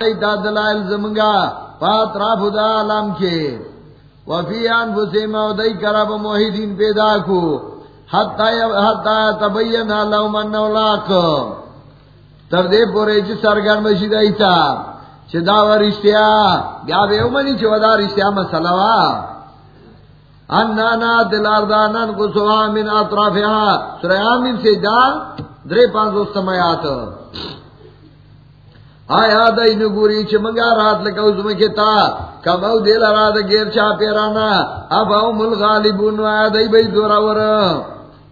دا دلائل زمگا پاترا فدا علم کے۔ وفی انفسی مودئی کرب موحدین پیدا کو۔ حتی تبین لهم انه لاک تر دے پورے چ سرگن مشید ایتا۔ چ دا ورشتیا بیا به ومنی چ ودا رشتیا مسئلہ وا۔ اننا دلاردانن کو سوا من اطرافها سورہ آمین سے دا درے پانچ استمیات آیا دای نگوری چھ منگا رات لکو زمکی تا. کم او دیل رات گیر چا پیرانا. اب او مل غالبون آیا دای بی دورا ور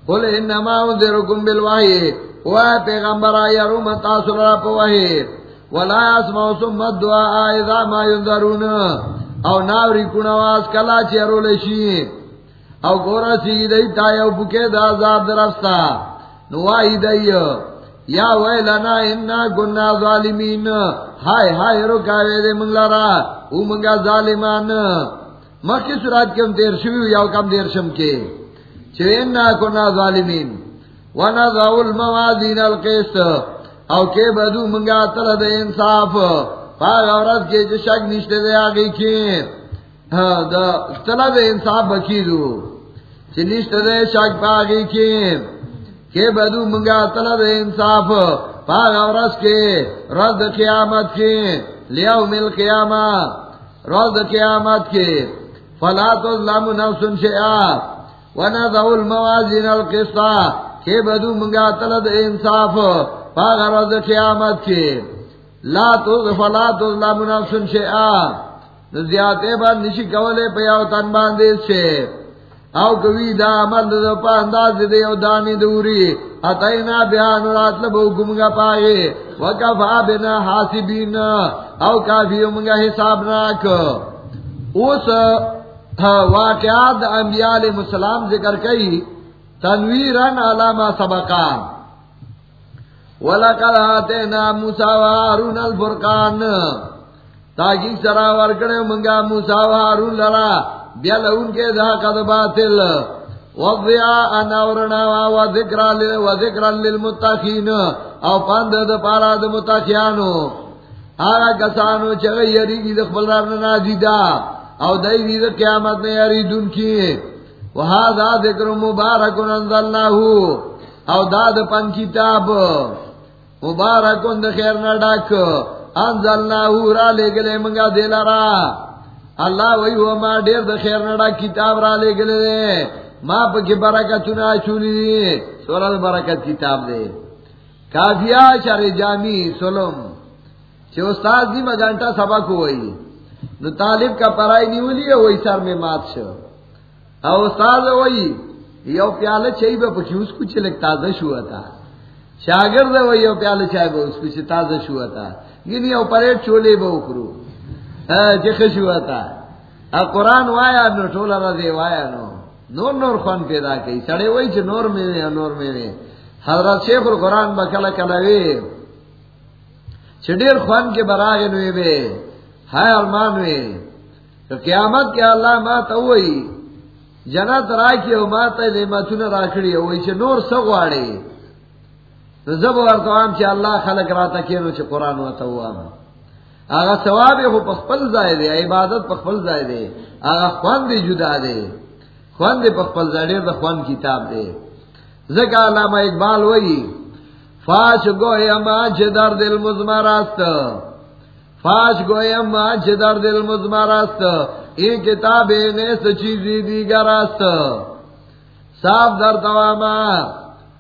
قل انما انذرکم بالوحی. وای پیغمبر آیا رو متاثر را پوحی ولا اسماء سمت دعا اذا ما ينذرون او ناوری کنواز کلا چی رولشی او گورا سی دی تایو بکے دا زاد درستا. نوائی دی یا ویلنا انا گنا ظالمین۔ ہائے ہائے رو رکاوے دے منگلا را او منگا ظالمان۔ مکی سرات کم دیر شوی یا کم دیر شم کے؟ چھو انا گنا ظالمین۔ ونا ونضع الموازین القسط۔ او کے بدو منگا تل دے انصاف۔ پاگ عورت کے جو شک نشتے دے آگئی کی ہاں، تل دے انصاف بکی دو چھ نشتے دے شک پاگئی کی کہ بدو منگا طلب انصاف پاگ رس کے رد قیامت کے لیاو مل قیامت رد قیامت کے۔ فلا تظلم نفس شیئا ونضع الموازین القصہ کہ بدو منگا طلب انصاف پاگ رد قیامت کے۔ لا تظلم فلا تظلم نفس شیئا زیادے بار نشی کولے پیاو تن باندے سے۔ او کوي دا عمل د په انداز دی او دانی دوری. اتینا بیان رات له ګمګه پای وکفا بنا حاسبین. او کافی موږ حساب راک اوس واقعات انبیاء علیہ السلام ذکر کئی. تنویرن علامہ سبقا ولقد آتینا موسیٰ و حارون الفرقان. تاکہ سرا ورکڑے منگا موسیٰ و حارون لرا. بیل ان کے دا قد باطل. وضیاء انورنا و ذکرا و ذکرا للمتقین. او پاند دا پارا دا متقیانو آگا کسانو چگئی یری کی دخبل رارنا نازیدہ او دائی دی دا قیامت نے یری دن کی. و وہذا ذکر مبارکن انزلناہو او دا دا پن کتاب. مبارکن دا خیر نہ نڈاک. انزلناہو را لے گلے منگا دیلا را. اللہ وہی ہوا ماں ڈیر دا خیر نڈا کتاب را لے گلے دے۔ ماں پا کی برکت چنا چولی دی سورت برکت کتاب دے۔ کافیہ شر جامی سلم۔ چھے استاد دی مگانٹا سبق ہوئی۔ نو طالب کا پرائی نہیں ہوئی ہے، وہی سر میں مات شو۔ او استاد وہی، یو پیالہ چاہی با پکی اس کو چلک تازہ شوا تھا شاگرد وہی یو پیالہ چاہی با اس کو چلک تازہ شوا تھا گنی یو پریٹ چولے با اکرو۔ جخش جی ہوا تھا قرآن وایا، نو ٹولا رضی وایا، نو. نور نور خون پیدا کی سڑے وہی چھ نور میں نے نور میں نے حضرت شیخ القرآن با کلا کلا وی چھڑیر خون کے براغ نوی بے ہائے ارمان وی. تو قیامت کے اللہ ما تا وہی جنت راکی او ما تا نعمتون راکڑی وہی چھ نور سگواڑی زب ورطوام چھ اللہ خلق راتا کینو چھ قرآن و تواما آگا ثواب ہو پخپل زائے دے عبادت پخپل زائے دے آگا خوان دے جدا دے خوان دے پخپل زائے دے خوان کتاب دے زکا علامہ اقبال وئی فاش گوئے اما جدر دل مزماراست فاش گوئے اما جدر دل مزماراست ای کتاب نیس چیزی دیگر است. صاف در تواما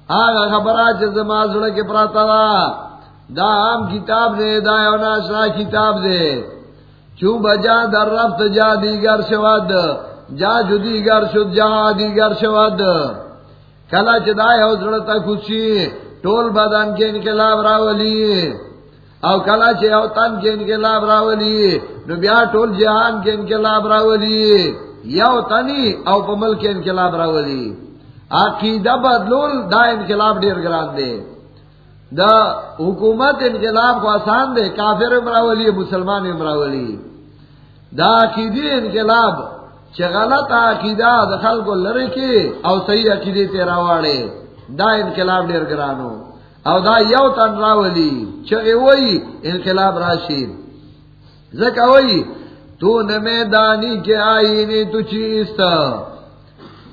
آگا خبرہ چیز مازوڑا کے پراتوا دا دا عام کتاب دے دا ناشنا کتاب دے۔ چون بجا در رفت جا دیگر شود جا جو دیگر شد، جا دیگر شود کلا چدا ہے زڑتا خوشی ٹول بدن کے انقلاب راولی۔ او کلا چے او تن کے انقلاب راولی، نو بیا ٹول جہان کے انقلاب راولی۔ یو تنی او پمل کے انقلاب راولی۔ عقیدہ بدلول، دا انقلاب دیر گران دے۔ دا حکومت انقلاب کو آسان دے کافر امراولی، مسلمان امراولی. دا عقیدی انقلاب غلط عقیدہ دخل کو لڑے کے او صحیح عقیدے تیرا واڑے دا انقلاب ڈیر گرانو او دا یو تن راولی چگے وہی انقلاب راشید زکوئی تو نہ میدانی کے آئی نی تو چیز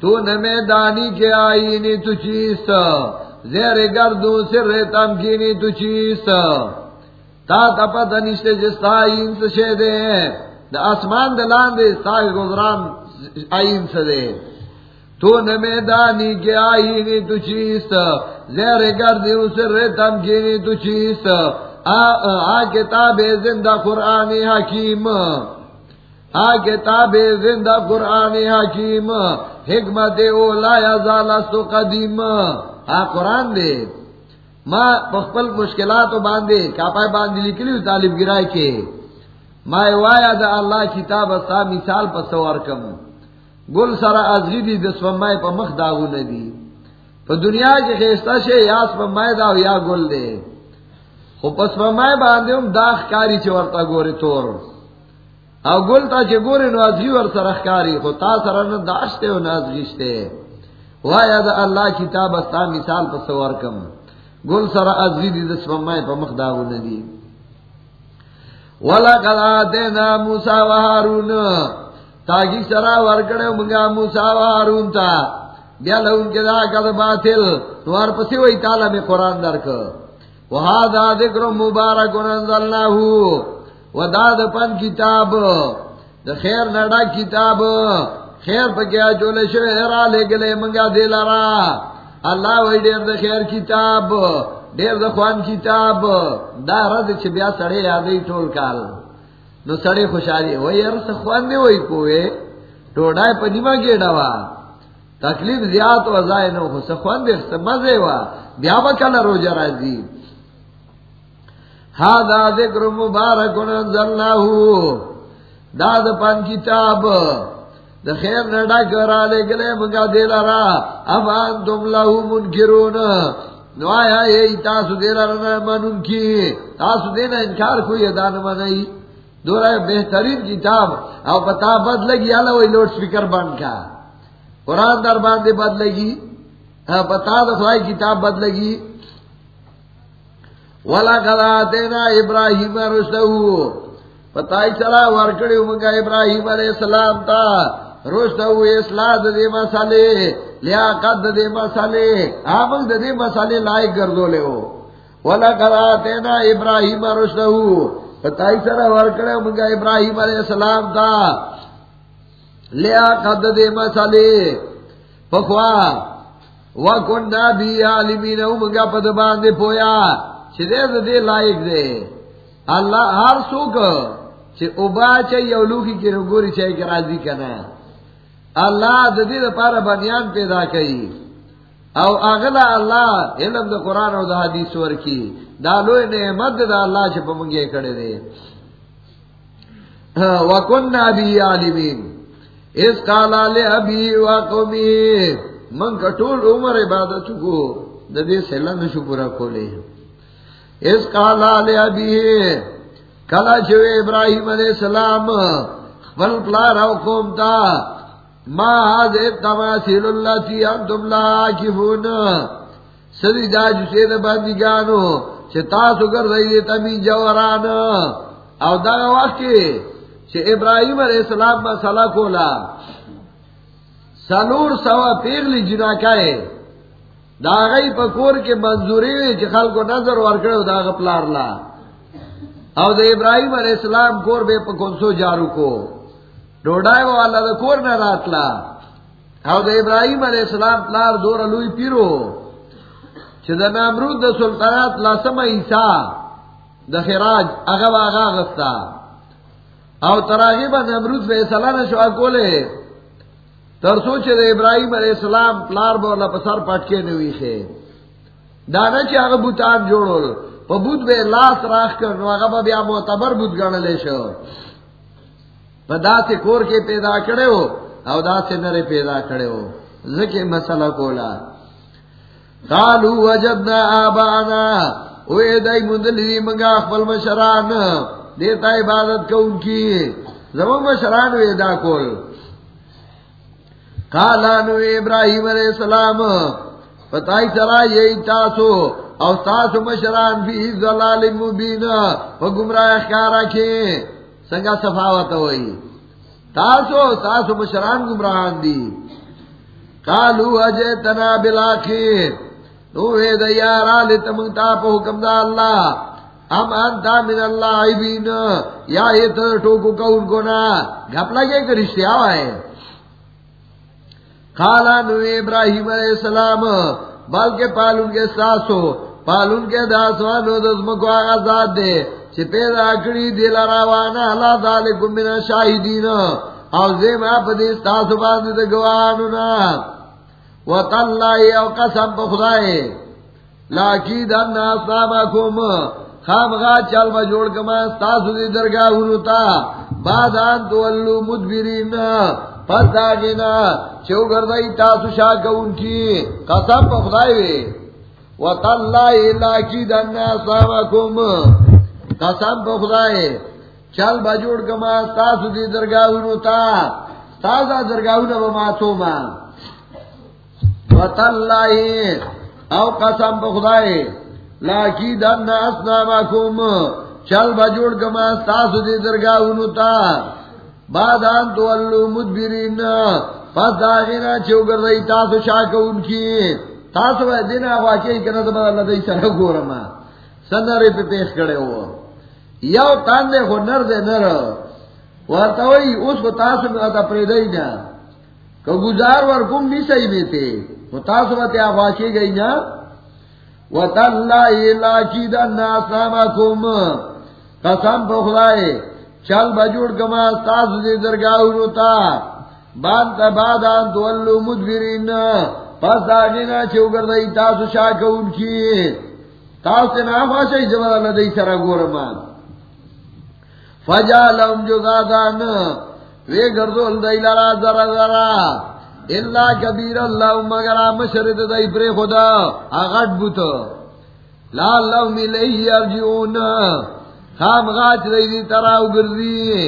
تو نہ میدانی کے آئی نی تو چیز زیر گردوں سر تمکینی تو چیز تا تپا دنشتے جس تا آئین سے شے دے دا آسمان دلان دے سا گزران آئین سے دے. تو نہ میدانی کے آئینی تو چیز زیر گردوں سر تمکینی تو چیز آ کتاب زندہ قرآن حکیم. آ، کتاب زندہ قرآن حکیم. حکمت اولا یا زالست قدیم. آ، قرآن دے۔ ماں پخپل مشکلات باندھے کاپائے باندھ نکلی طالب گرائے کے۔ ماں وایا دا اللہ کتاب سا مثال پر سوار کم۔ گل سارا ازغی دی دسومائے پا مخ داغو ندی۔ پا دنیا کے خیستہ سے یاس پا مائے داو یا گل دے۔ خو پس پا مائے باندھے ہم داخ کاری چے ورطا گورے تور۔ او گل تا چے گورے نو ازغی ور سرخ کاری، خو تا سرن داشتے و نازغیشتے وایا دا اللہ کتاب سا مثال پر سوار کم. گل سرا ازغی دی دسومائے پا مخ داغو ندی. وَلَقَدْ آتَيْنَا مُوسَى وَهَارُونَ تاکی سرا ورکڑے منگا موسیٰ وارون تا. بیا لہن کے دا کد باطل. نوار پسی وی تالا میں قرآن درک وہا ذکر مبارک انزلناہو. و دا دا پن کتاب. دا خیر نڈا کتاب. خیر پا کیا چولے شوئے را لے گلے منگا دے لرا. اللہ وی دیر دا خیر کتاب دیر دا خوان کتاب. دا رد چھ بیا سڑے یادی ٹول کال. نو سڑے خوشحالی. وہ یار سخوان نے وہی کوئے. ٹوڈائے پنیما کے ڈوا تکلیف زیاد و ازائے نو ہو سخوان دے مزے وا. بیا با کل بکل روجہ راضی ہاں ذکر مبارک انزلناہو. داد پان کتاب. دا خیر نڈا کرا لے گلے منگا دے لارا اب آن تم لہو منکرون. نو آیا یہی تاسو دے لارا منون کی تاسو دینا انکار کوئی ادان منائی دورا بہترین کتاب او پتا بد لگی اللہ وہی لوڈ اسپیکر بند کا. قرآن در باندھے بد لگی پتا دفائی کتاب بد لگی والا کلا دینا ابراہیم رشتہ پتا چلا ورکڑی منگا ابراہیم علیہ السلام تا روشتہ اسلام دے مسالے لیا قد دے مسالے آمک دے مسالے لائق گردو لے ہو۔ والا کلا دینا ابراہیم رشتہ بتائی سر ورکڑے منگا ابراہیم علیہ السلام تھا لیا قد دے مسالے۔ پخوا وکننا بھی عالمین منگا پد باندے پویا چھدے دا دے لائق دے۔ اللہ ہر سوک چھے اوبا چاہیے اولوکی کی رنگوری چاہیے کہ راضی کنا۔ اللہ دے دا پارا بنیان پیدا کئی او اغلا اللہ علم دا قرآن او دا حدیث ورکی. دالو نعمت دا اللہ چھ پمنگے کڑے دے وکننا بھی عالمین. اس قالا لے ابھی وقومی من کٹول عمر عبادت کو ددے سے لنگ شکر کھولے اس قالا لے ابھی کلا چوے ابراہیم علیہ السلام خبل پلا رو قوم تا ما حاضر تماثیل اللہ تی انتم لا آکفون سدی دا جسے دا بندگانو تاسو گر رہی تمی جوران او دا وقت ابراہیم علیہ السلام میں سلا کولا. سلور سوا پیغلی جنا کائے دا غی پکور کے منظوری ہوئی چی خل کو نظر ورکڑے دا غپلار لا او دا ابراہیم علیہ السلام کور بے پکنسو جارو کو. ڈوڑائے والا دا کور نہ راتلا۔ او دا ابراہیم علیہ السلام پلار دور لوی پیرو۔ دا نامرود دا سلطنات لاسم عیسا دا خراج اغا آغا غستا۔ او تراغی با نامرود فیصلہ نشو اکولے ترسو چھ دا ابراہیم علیہ السلام پلار بولا پسر پٹکے نوی خے دانا چھ اغا بوتان جوڑو۔ پا بود بے لاس راخ کرنو اغا با بیا معتبر بود گرنلے شو۔ پا دا سے کور کے پیدا کرے ہو او دا سے نرے پیدا کرے ہو ذکر مسئلہ کولا قالو وجدنا آبانا. اوے دائی مندلی منگا اخبر مشران. دیتا عبادت کو ان کی زمان مشران وے دا کول. قالانو ابراہیم علیہ السلام پتائی چرا یہی تاسو او تاسو مشران فی ظلال مبین و گمراہ اخکارا کے سنگا سفاوت ہوئی۔ تاسو تاسو مشران گمراہان دی۔ کالو اجے تنا بلا خیر دیا لیتا پا حکم دا اللہ۔ ام انتا من اللہ عیبین یا یہ تر ٹوکو کون کو نا گھپ لگے کہ رشتے آوا ہے خالا نو ابراہیم علیہ السلام۔ بلکہ پالون کے ساسو، پالون کے داسوانو دزم کو آغا دے۔ چھ پیدا کری دیل راوانا اللہ ذالکم من شاہدین او زیم آپ دیس تاسو باندی دے گوانونا و تاللہی او قسم پا لاکی دن اسلامکم خام غا چل با کما ستاسو دی درگاہ ہوتا بادان تو اللو مدبرین. پس داگینا چو گردائی تاسو شاکا ان کی. قسم پا خدای وی. و تاللہی لاکی دن اسلامکم قسم پا خدای. چل با جوڑ کما ستاسو دی درگاہ ہوتا ستاسا درگاہ ہونا با ماتو ما. و تاللہی او قسم پا خدای. لاکی دن اسنامکم چل بجوڑ کما ستاسو دی درگاہ انتا بادان تو اللو مدبرین. پس داغینا چوگر دی تاسو شاکو ان کی. تاسو دینا واقعی کنا تو بدا اللہ دی سر گورما. سنر پہ پیش کڑے ہو. یو تان دے خو نر دے نر ورطوئی اس کو تاسو میں اتا پریدائی نا کہ گزار ورکم نہیں صحیح میں تے. وہ تاسو بات یا واقعی گئی نا قسم پخلائے چل بجوڑ کما تاس دے درگاہ روتا بان تا بادان تو اللو مدبرین. پس داگینا چھو گردائی تاسو شاکو ان کی تاس تے نافا شای زمان اللہ دی سرا گورمان فجالهم جو زادان وے گردو اللہ لرا ذرا ذرا اللہ کبیر اللہ مگر مشرد دائی پر خدا. آغٹ بوت. لا اللہ ملی ارجعون خام غاچ دائی دی تراؤ گردی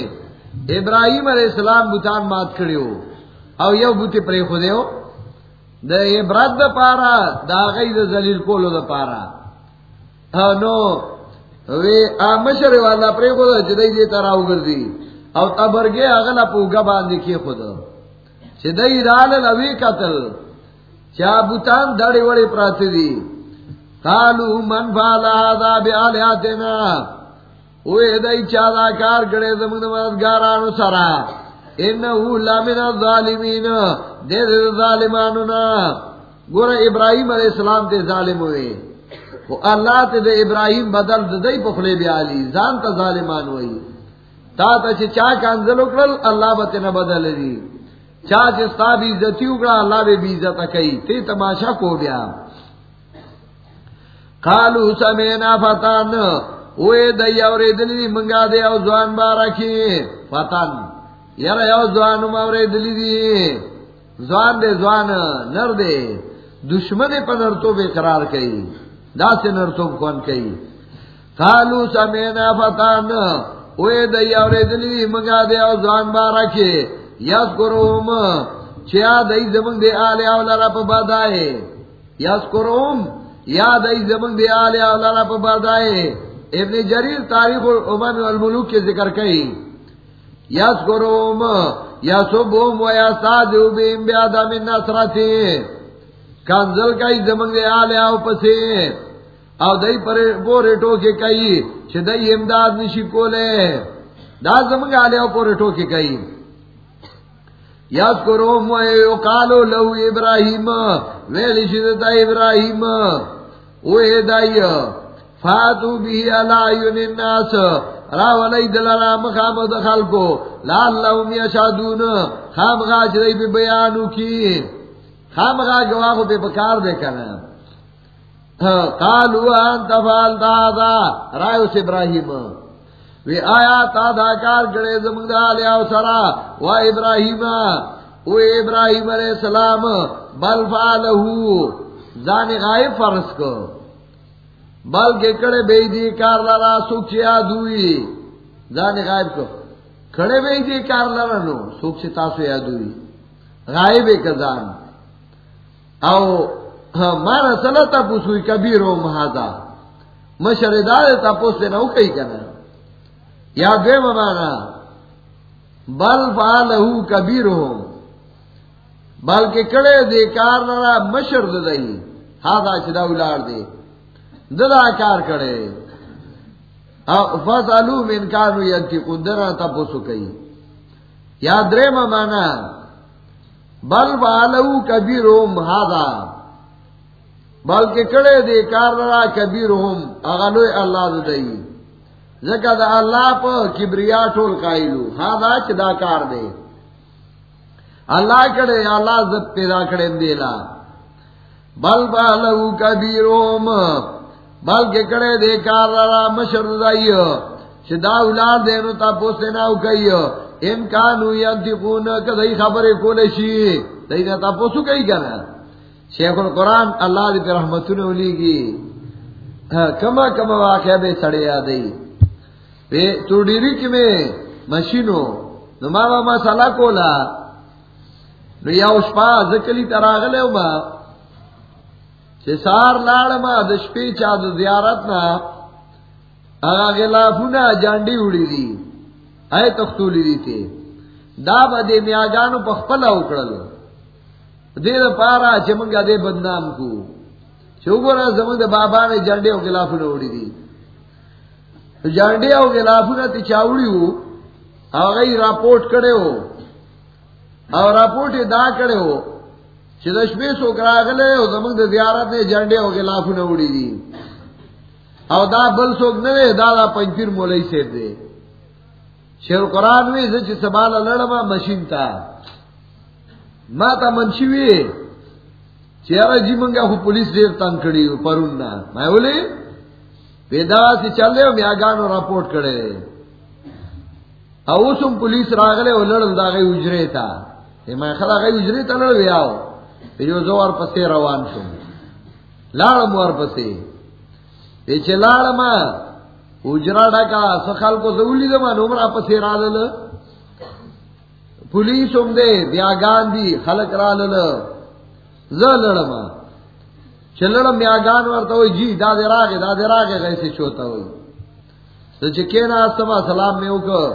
ابراہیم علیہ السلام بوتان مات کھڑی ہو او یو بوتی پر خودے ہو. دا عبرت دا پارا، دا غی دا زلیل کولو دا پارا. نو مشر والا پر خدا چدائی دی تراؤ گردی او تبرگے اغلا پوگا باندی کی خدا چدئی رال لوی قتل چا بوتان دڑی وڑی پرات دی کالو من فالا دا بیالاتنا اوے دئی چا دا کار گڑے زمین مددگارانو سرا انہو لامن الظالمین. دے دے ظالمانو نا گورا ابراہیم علیہ السلام تے ظالم ہوئے اللہ تے دے ابراہیم بدل دئی پخلے بیالی زان تا ظالمان ہوئی تا تا چا کانزل اکرل اللہ بتنا بدل دی۔ چاچ ستا بھی عزتی اکڑا، اللہ بے بھی عزت کئی۔ تے تماشا کو بیا۔ کالو سمینا فتن اوے دیا اور دلی منگا دے او زوان بارا کی فتن یار یو زوان اور دلی دی۔ زوان دے زوان، نر دے۔ دشمن پنر تو بے قرار کئی۔ دا سے نر تو کون کئی؟ کالو سمینا فتن اوے دیا اور دلی منگا دے او زوان بارا کی یس کروم چیا دئی زمنگ دے آلے اولا پا بادائے یس کروم یا دئی زمنگ دے آلے اولا پا بادائے ابن جریر تاریخ امن الملوک کے ذکر کئی۔ یس کروم یا سبوم و یا سادو بیم بیادا من نصرتی۔ کنزل کئی زمنگ دے آلے او پسے۔ او دئی پر پورے ٹوکے کئی، چھ دئی امداد نشی کولے۔ دا زمنگ آلے او پورے ٹوکے کئی۔ یاد کرو کالو لو ابراہیم، ویلی شدتا ابراہیم۔ اوے دائی فاتو بھی علایون الناس۔ راو علی دلالا مخام دخل کو لال لهم یشادون خام غاج رئی بی بیانو کی۔ خام غاج گواہو بے بکار دے کنا۔ ہاں، قالو انت فالتا دا رائیو سے ابراہیم۔ وی آیا تا دا کار گڑے زمانگ دا لیا سرا۔ و ابراہیم، او ابراہیم علیہ السلام، بل فالہو زان غائب فرس کو۔ بل کے کڑے بے دی کار لارا سوک چی آدوئی۔ زان غائب کو۔ کڑے بے دی کار لارا نو سوک چی تاسو آدوئی۔ غائب ایک زان۔ او مانا سلطا پوسوئی کبیر و محادا مشردار تا پوستے نو کئی کنا. یا دے مانا، بل فالہ کبیر ہو بلکہ کڑے دے کار نرا مشر دئی ہاتھ چدا الاڑ دے. ددا کار کڑے. فس علوم انکار ینتی قدرا تپو سکئی یاد رے مانا، بل بالو کبیر ہوم ہادا. بلکہ کڑے دے کار نرا کبیر ہوم اغلو اللہ دئی زکا دا اللہ پا کبریا ٹول قائلو ہاں دا ہادا چدا کار دے۔ اللہ کڑے، اللہ زد پیدا کڑے دیلا۔ بل بالو کبیر ہوم بلکہ کڑے دے کار را مشر دائی۔ شدا اولاد دے نو تا پوستے ناو کئی۔ امکانو ینتقون کدائی خبر کولے شی دائی نا تا پوسو کئی کنا۔ شیخ القرآن اللہ دے پر رحمتون اولی گی ہاں، کما کما واقعہ بے سڑے آدئی بے توڑیری کی میں مشینو. نو ماما مسالہ کولا. نو یا اشپا ذکلی تراغلے ہو ما. سار لاڑ ما دشپی چا زیارت نا اگا غلافونا جانڈی اڑی دی. اے تختولی دی تے. دا با دے میاگانو پا خپلا اکڑل دے دا پارا چمنگا دے بدنام کو۔ چوگورا زمان دا بابا نے جانڈی او غلافونا اڑی دی۔ جانڈی او غلافونا تی چاوڑی ہو آگئی راپورٹ کڑے ہو۔ اور راپورٹ دا کڑے ہو۔ چشمے سو کرا گلے زمنگ زیارت نے جنڈے ہو کے نے اڑی دی۔ او دا بل سوک نوے دا دا پنچیر مولی سے دے۔ شیر قرآن میں زچ سبال لڑما مشین تا۔ ما تا منشوی چیارا جی منگا خو پولیس دیر تنگ کڑی پرون نا میں بولے پیدا سے چل رہے ہو میاگانو راپورٹ کڑے او سم پولیس راگلے او لڑل دا غی اجرے تا میں خلا غی اجرے تا لڑ ویاو یو زور پسے روان شم لاڑ مور پسے پیچھے لاڑ ما اجرا ڈکا سخال کو زولی دما نمرا پسے را رالل پولیس ام دے، بیا گاندھی، خلق رالل زلڑما چلڑم بیا گان ورتا ہوئی جی دادے راگے دادے راگے کیسے چوتا ہوئی تو چکے نا سما سلام میں اوکر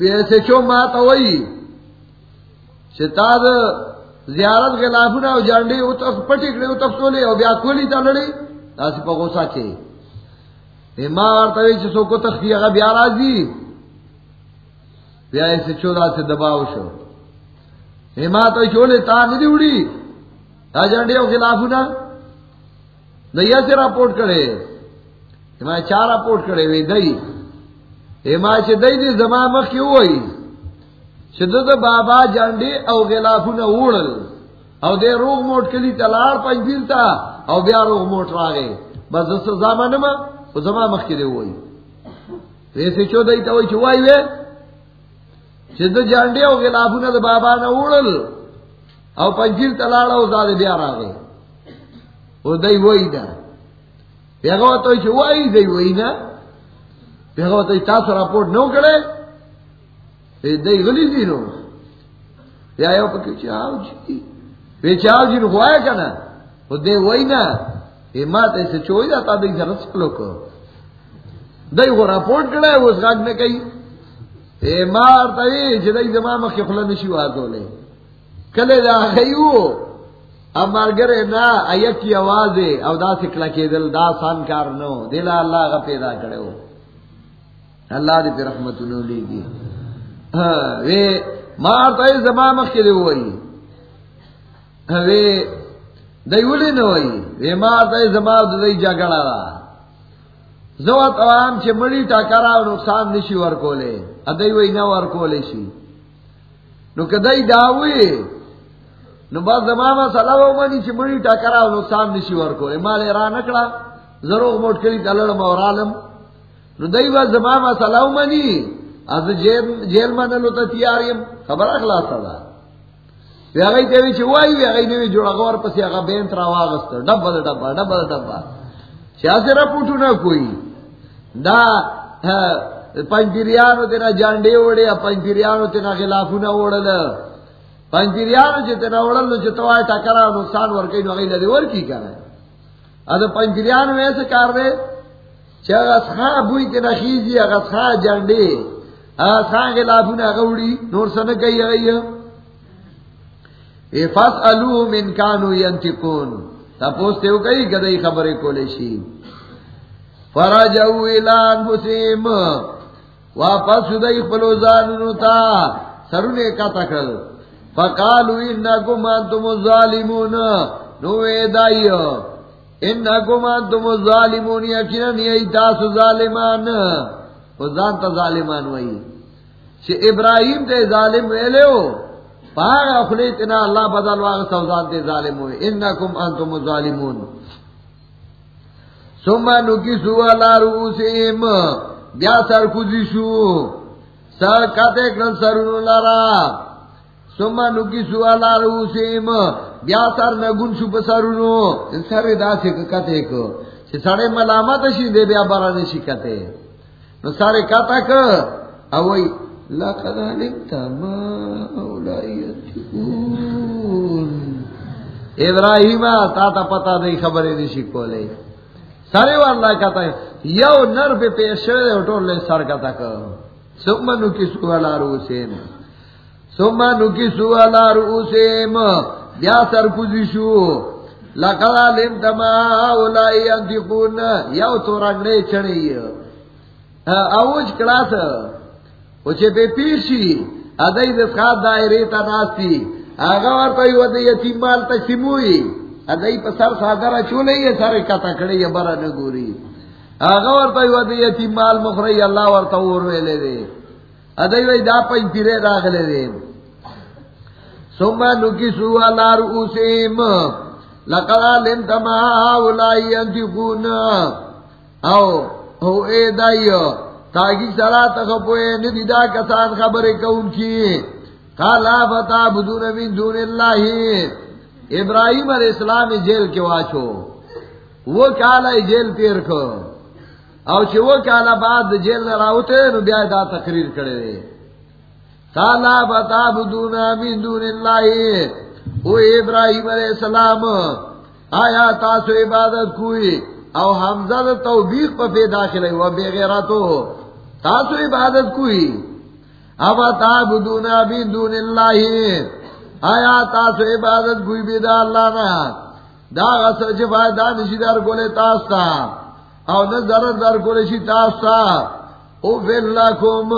پیسے چو ماتا ہوئی شتاد زیارت کے لافنا او جانڈی او تک پٹی کڑے او تک سولے او بیا کولی تا لڑی اسی پا غصہ چھے اما ورطوی چھ سو کو تختی اگا بیا راجی بیا ایسے چودا سے دباو شو۔ اما تو چولے تا ندی اڑی تا جانڈی او کے دیا سے راپورٹ کرے۔ اما چار راپورٹ کرے وی دئی۔ اما چھ دئی دی زمان مخ کیوں ہوئی؟ شدت بابا جانڈی او گلافو نہ اوڑل۔ او دے روغ موٹ کلی تلار پنج بیل تا۔ او بیا روغ موٹ راگے بس دست زمان ما او زمان مخ کے دے ہوئی۔ ویسے چو دائی تا ہوئی چوائی وے۔ شدت جانڈی او گلافو نہ بابا نہ اوڑل، او پنج بیل تلار او زاد بیا راگے او دائی وئی نا پیغو تو چوائی دائی وئی نا پیغو تو تاسو نو کرے دئی گلی دی نو. یا یو چاو جی وی چاو جی نو کنا؟ او دے وئی نا ای ما تا اسے چوئی دا تا دئی سرس کو دئی خو راپورٹ کڑا ہے اس غاق میں کئی ای ما آرتا وی چی دئی خلا نشی واتو لے کلے دا خیو اب مارگرے نا، ایک کی آواز او دا سکلا کے دل، دا سان کار نو دلا اللہ غا پیدا کرے ہو. اللہ دی پی رحمت انہوں لی گی ہاں، وی مار تو زمان مخ کے دے ہوئی. ہاں، وی دی ولی نہ ہوئی. وی مار تو زمان دے جگڑا را. زو توام چھ مڑی ٹکرا نقصان نشی ور کولے ادی وی نہ ور کولے شی نو کدی داوی نو با زمان مسئلہ و منی چھ مڑی ٹکرا نقصان نشی ور کولے مال را نکڑا ضرور موٹ کلی دلڑ مورالم. نو دی با زمان مسئلہ منی، از جیل جیل منلو تا تیاریم. خبر اخلاص دا وی اگئی تیوی چی وائی، وی اگئی نوی جوڑا غور پسی اگا بینت را واغست. ڈبا دا ڈبا ڈبا دا ڈبا. چیاسی را پوٹو نا کوئی دا پنجیریانو تینا جانڈے اوڑے پنجیریانو تینا غلافو نا اوڑل. پنجیریانو چی تینا اوڑل، نو چی توائی ٹکرا نقصان ورکی نو اگئی لدی ورکی کرے از پنجیریانو ایسے کار دے خاں بوئی کے نخیزی اغس خاں جنڈے اغس خاں کے لابونا غوڑی نور سن گئی گئی اے فس علو من کانو ینتقون. تا پوستے ہو گئی گدئی خبریں کو لیشی فرجعو الان مسیم واپس دئی پلوزانو تا سرونے کا تکل فقالو انکم انتم الظالمون. نوے دائیو انکم انتم الظالمون، یقیناً یہی تاس ظالمان. خزان تا ظالمان وئی چھ ابراہیم تے ظالم ویلے ہو پاگ اخلیتنا اللہ بدل واغ سوزان تے ظالم ہوئے انکم انتم الظالمون. سمہ نکسو اللہ رؤوسیم بیا سر کزیشو سر کتے کرن سرون لارا. سما نکی سوالا رو سیم. بیا سر نگن شو پسرونو سر دا سے کتے کو. چھ سڑے ملامت شی دے بیا برا نشی کتے. نو سارے کتا کہ اوئی لقد علمتا ما اولائی اتکون ابراہیم، تا تا پتا نہیں خبری نشی کولے. سارے واللہ کتا ہے، یو نر پہ پیش شوئے اٹھول لے سر کتا کہ سما نکی سوالا رو سیم۔ سما نکی سو اللہ رؤسیم بیا سر کزیشو لقد علمت ما اولائی انتقون یو تو رنگنے چڑی ہاں، اوج کلاس۔ وچے پہ پیرشی ادائی دسخات دائری تا ناستی آگا ورطا یو ادائی یتیم مال تقسیموئی ادائی پا سر سادرہ چولے یہ سارے کتا کڑے یہ برا نگوری آگا ورطا یو ادائی یتیم مال مخری اللہ ورطا اوروے لے دے۔ ادائی وی دا پنج پیرے داخلے دے۔ سما نکی سو اللہ رؤوسیم لقد علمت ما اولائی انتقون او او اے دائیو تاکی سرا تخپوئے ندی دا کسان خبر کون کی۔ قالا فتا بدون من دون اللہ۔ ابراہیم علیہ السلام جیل کے واچو، وہ کالا جیل تیر کو او چې وہ کالا بعد جیل نہ راوتے، نو بیا دا تقریر کرے۔ کالا بتا بدونا من دون اللہ۔ او ابراہیم علیہ السلام، آیا تاسو عبادت کوئی؟ او حمزہ توبیخ پہ پی داخل ہے وہ بے غیرتو۔ تاسو عبادت کوئی؟ اب تا بدونا من دون اللہ۔ آیا تاسو عبادت گوئی کوئی بیدا اللہ نا؟ دا غصر چفای دا نشیدار گولے تاستا او نظر در گولشی تاستا او فی اللہ کوم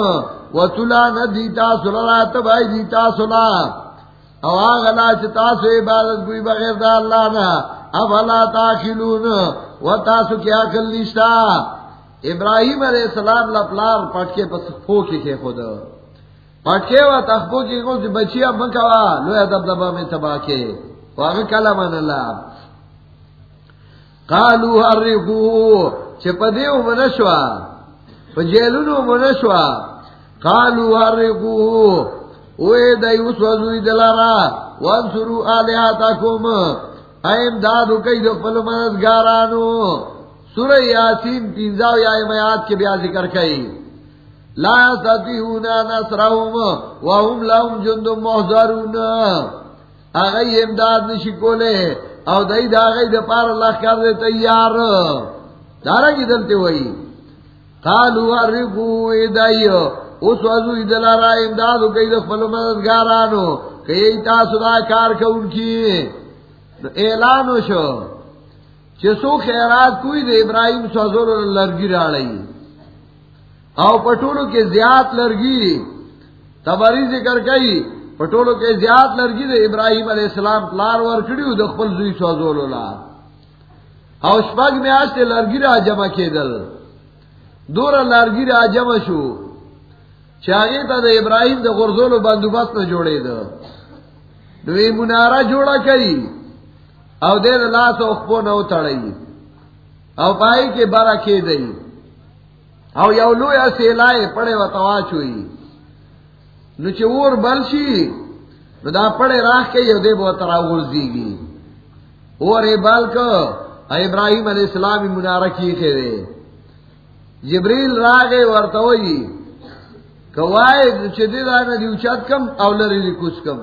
و تلا نہ دیتا سلا تبائی دیتا سلا او آغلا چتا سو عبادت کوئی بغیر دا اللہ نا؟ اب اللہ تاخلون و تاسو کیا کل نشتا؟ ابراہیم علیہ السلام لپلار پٹکے پس پھوکی کے خود پٹکے و تخبو کی خود بچیا مکوا، لویا دب دبا میں تبا کے واغ کلمان اللہ قالو حرقو چپدیو منشوا پجیلونو منشوا کالو حرقو اوے دای اس وزوی دلارا، وانصرو آلیاتاکم ایم دادو کئی دو پلو مددگارانو سورہ یاسین تینزاو یا امیات کے بیا ذکر کئی. لا ستیونا نصرهم وهم لهم جند محضرون. آغای امداد نشی کولے او دای دا آغای دا پار اللہ کر دے تیار. دارا کی دلتے ہوئی قالو حرقو اے دائیو اس وضو دلارا امداد کئی دا دفل مددگارانو کئی تاسو دا کار کون کی اعلانو شو چسو خیرات کوئی دے ابراہیم سوزور لرگی راڑی او پٹولو کے زیاد لرگی تبری ذکر کئی پٹولو کے زیاد لرگی دے ابراہیم علیہ السلام پلار ورکڑیو دخپل زوی سوزور اللہ او شپاگ میں آج تے لرگی را جمع کے دل دور لرگی را جمع شو چاہیے تا دا ابراہیم دا غرزول و بندوبست نہ جوڑے دا نوی منارا جوڑا کری او دے دا لاس او خپو نو تڑی او پائی کے بارا کے دئی او یو لو یا سیلائے پڑے و تواچوئی. نو چی اور بلشی نو دا پڑے راہ کے یو دے بو ترا غرزی گی اور اے بلک ابراہیم علیہ السلام منارا کی کے دے. جبریل راگے ورتوئی کوائے چدیدہ نہ دیوچات کم اولری دی کچھ کم.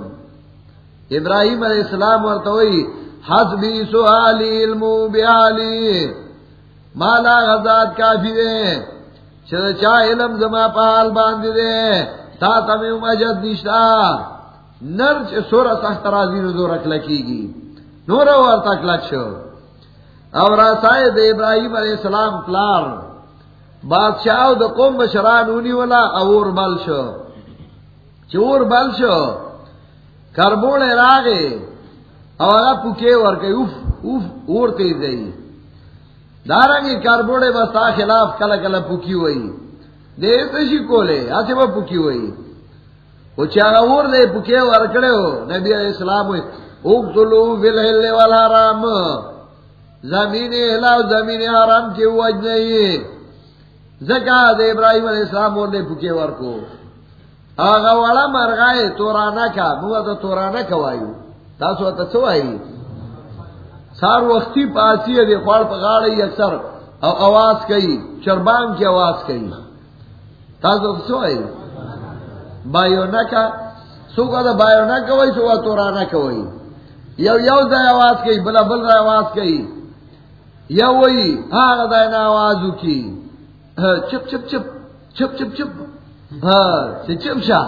ابراہیم علیہ السلام ورتوئی حسبی سوالی علم بیالی. مالا غزاد کافی دے چا علم زما پال باندھ دے؟ تا تمہیں مجد نشتا۔ نر چ سورا تخت رازی نو دو رکھ لکی گی۔ نور اور تک لکش اور رسائے دے ابراہیم علیہ السلام پلار۔ بادشاہ د قوم بشران اونی ولا اور بل شو۔ چور بل شو۔ کربوڑے راگے اور پوکے اور کہ اوف اوف، اور تیز گئی دارنگی کربوڑے بستا خلاف کل کل پوکی ہوئی۔ دے تشی کولے، آتے وہ پوکی ہوئی۔ وہ چاہ اور دے پوکے اور کڑے ہو۔ نبی علیہ السلام ہوئی، اقتلو بالحل والحرام۔ زمین ہلاو زمین حرام کے وجہ نہیں۔ زکا دے ابراہیم علیہ السلام اور دے پوکے ور کو۔ آگا والا مرغائے تورانا کا مو تو تورانا کوایو تاسو ته څه سار وقتی پاسی ہے خوڑ پگاڑی اکثر او آواز کئی، چربان کی آواز کئی. تاز سو ہے بایو نہ سو کا بایو نہ کوئی سو تو را نہ کوئی یو یو دا آواز کئی، بلا بل دا آواز کئی. یو وئی ہاں دا نہ آواز کی. چپ چپ چپ. چپ چپ چپ. ہاں چپ شاہ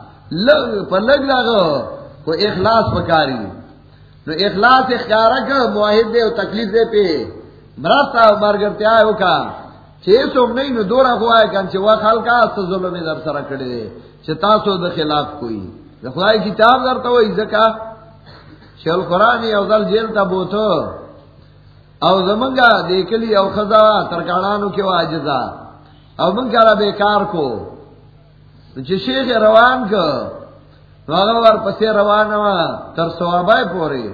لگ، پا لگ لگو کو اخلاص پکاری نو اخلاص اخکارا کا معاہد دے تکلیف دے پہ مرستا مرگرتی آئے کا۔ چھ سو نہیں، نو دورا ہوا ہے کن چھ وہ خلقا تو ظلم در سرا کڑے دے۔ چتا سو د خلاف کوئی۔ خدای کتاب درتا وای زکا۔ شل قران او دل جیل تا بوتو۔ او زمنگا دیکلی او خزا، ترکانانو کې واجزا۔ او منگا را بیکار کو۔ شیخ روان کا ور پسے روان ہوا تر سوابائے پورے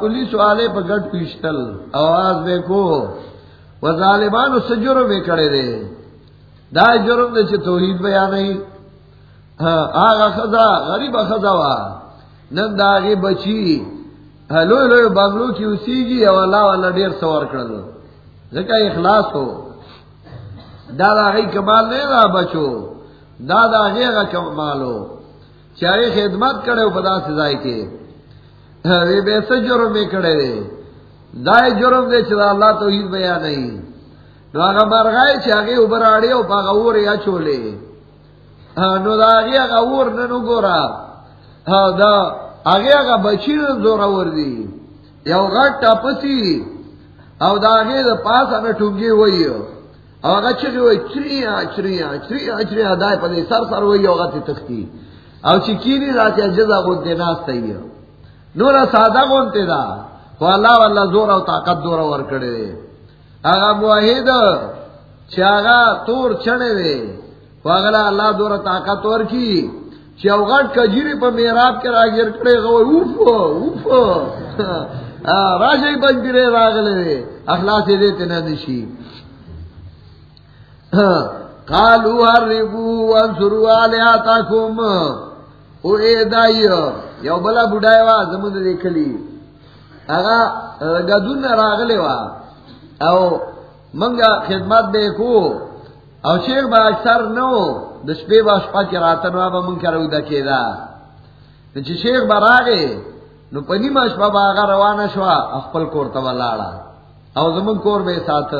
پولیس والے پر گٹ پیشتل. آواز بے کو وہ ظالمان اس سے جرم میں کڑے رہے دا جرم دے چھے توحید بیا نہیں آگا خزا غریب خزا وا نند آگے بچی لوی لوی بنگلو کی اسی گی او اللہ والا دیر سوار کردو ذکر اخلاص ہو دا دا کمال نہیں رہا بچو. دا دا آگے اگا چاہے خدمت کرے ہو پدا سزائی کے وی بیسے جرم میں کڑے دے دائے جرم دے چھے اللہ توحید بیان نہیں نو هغه مرغای چې هغه اوپر اړې او هغه اور یا چولې نو دا هغه هغه اور نه، نو ګورا ها، دا هغه هغه بچی زور اور دی. یو غټ ټاپسی او دا هغه د پاسه نه ټوګي وایو او هغه چې وای چریا چریا چریا چریا دای په سر سر وای هغه ته تختی. او چې کینی راځي جزا غونته ناشته یو نور ساده غونته دا. والله والله زور او طاقت دور ور کړی آغا موحید چی چاگا تور چنے دے واغلا اللہ دور طاقت ور کی. چوغٹ کجیری پا میراب کے راگیر کڑے گوئے اوفو اوفو. راشای بنجرے راگلے دے اخلاص دیتے ندشی قالو حربو وانسرو آلیاتاکم او اے دائی یو بلا بڑھائی وا زمون دیکھلی آغا گدون راگلے وا. او منگا خدمت بے کو او شیخ با اکثر نو دشپے با شپا کی راتن وابا من کرو دا کی دا چی شیخ با راگے نو پنی ما شپا با آگا روانا شوا اخپل کور تبا لارا او زمن کور بے ساتھ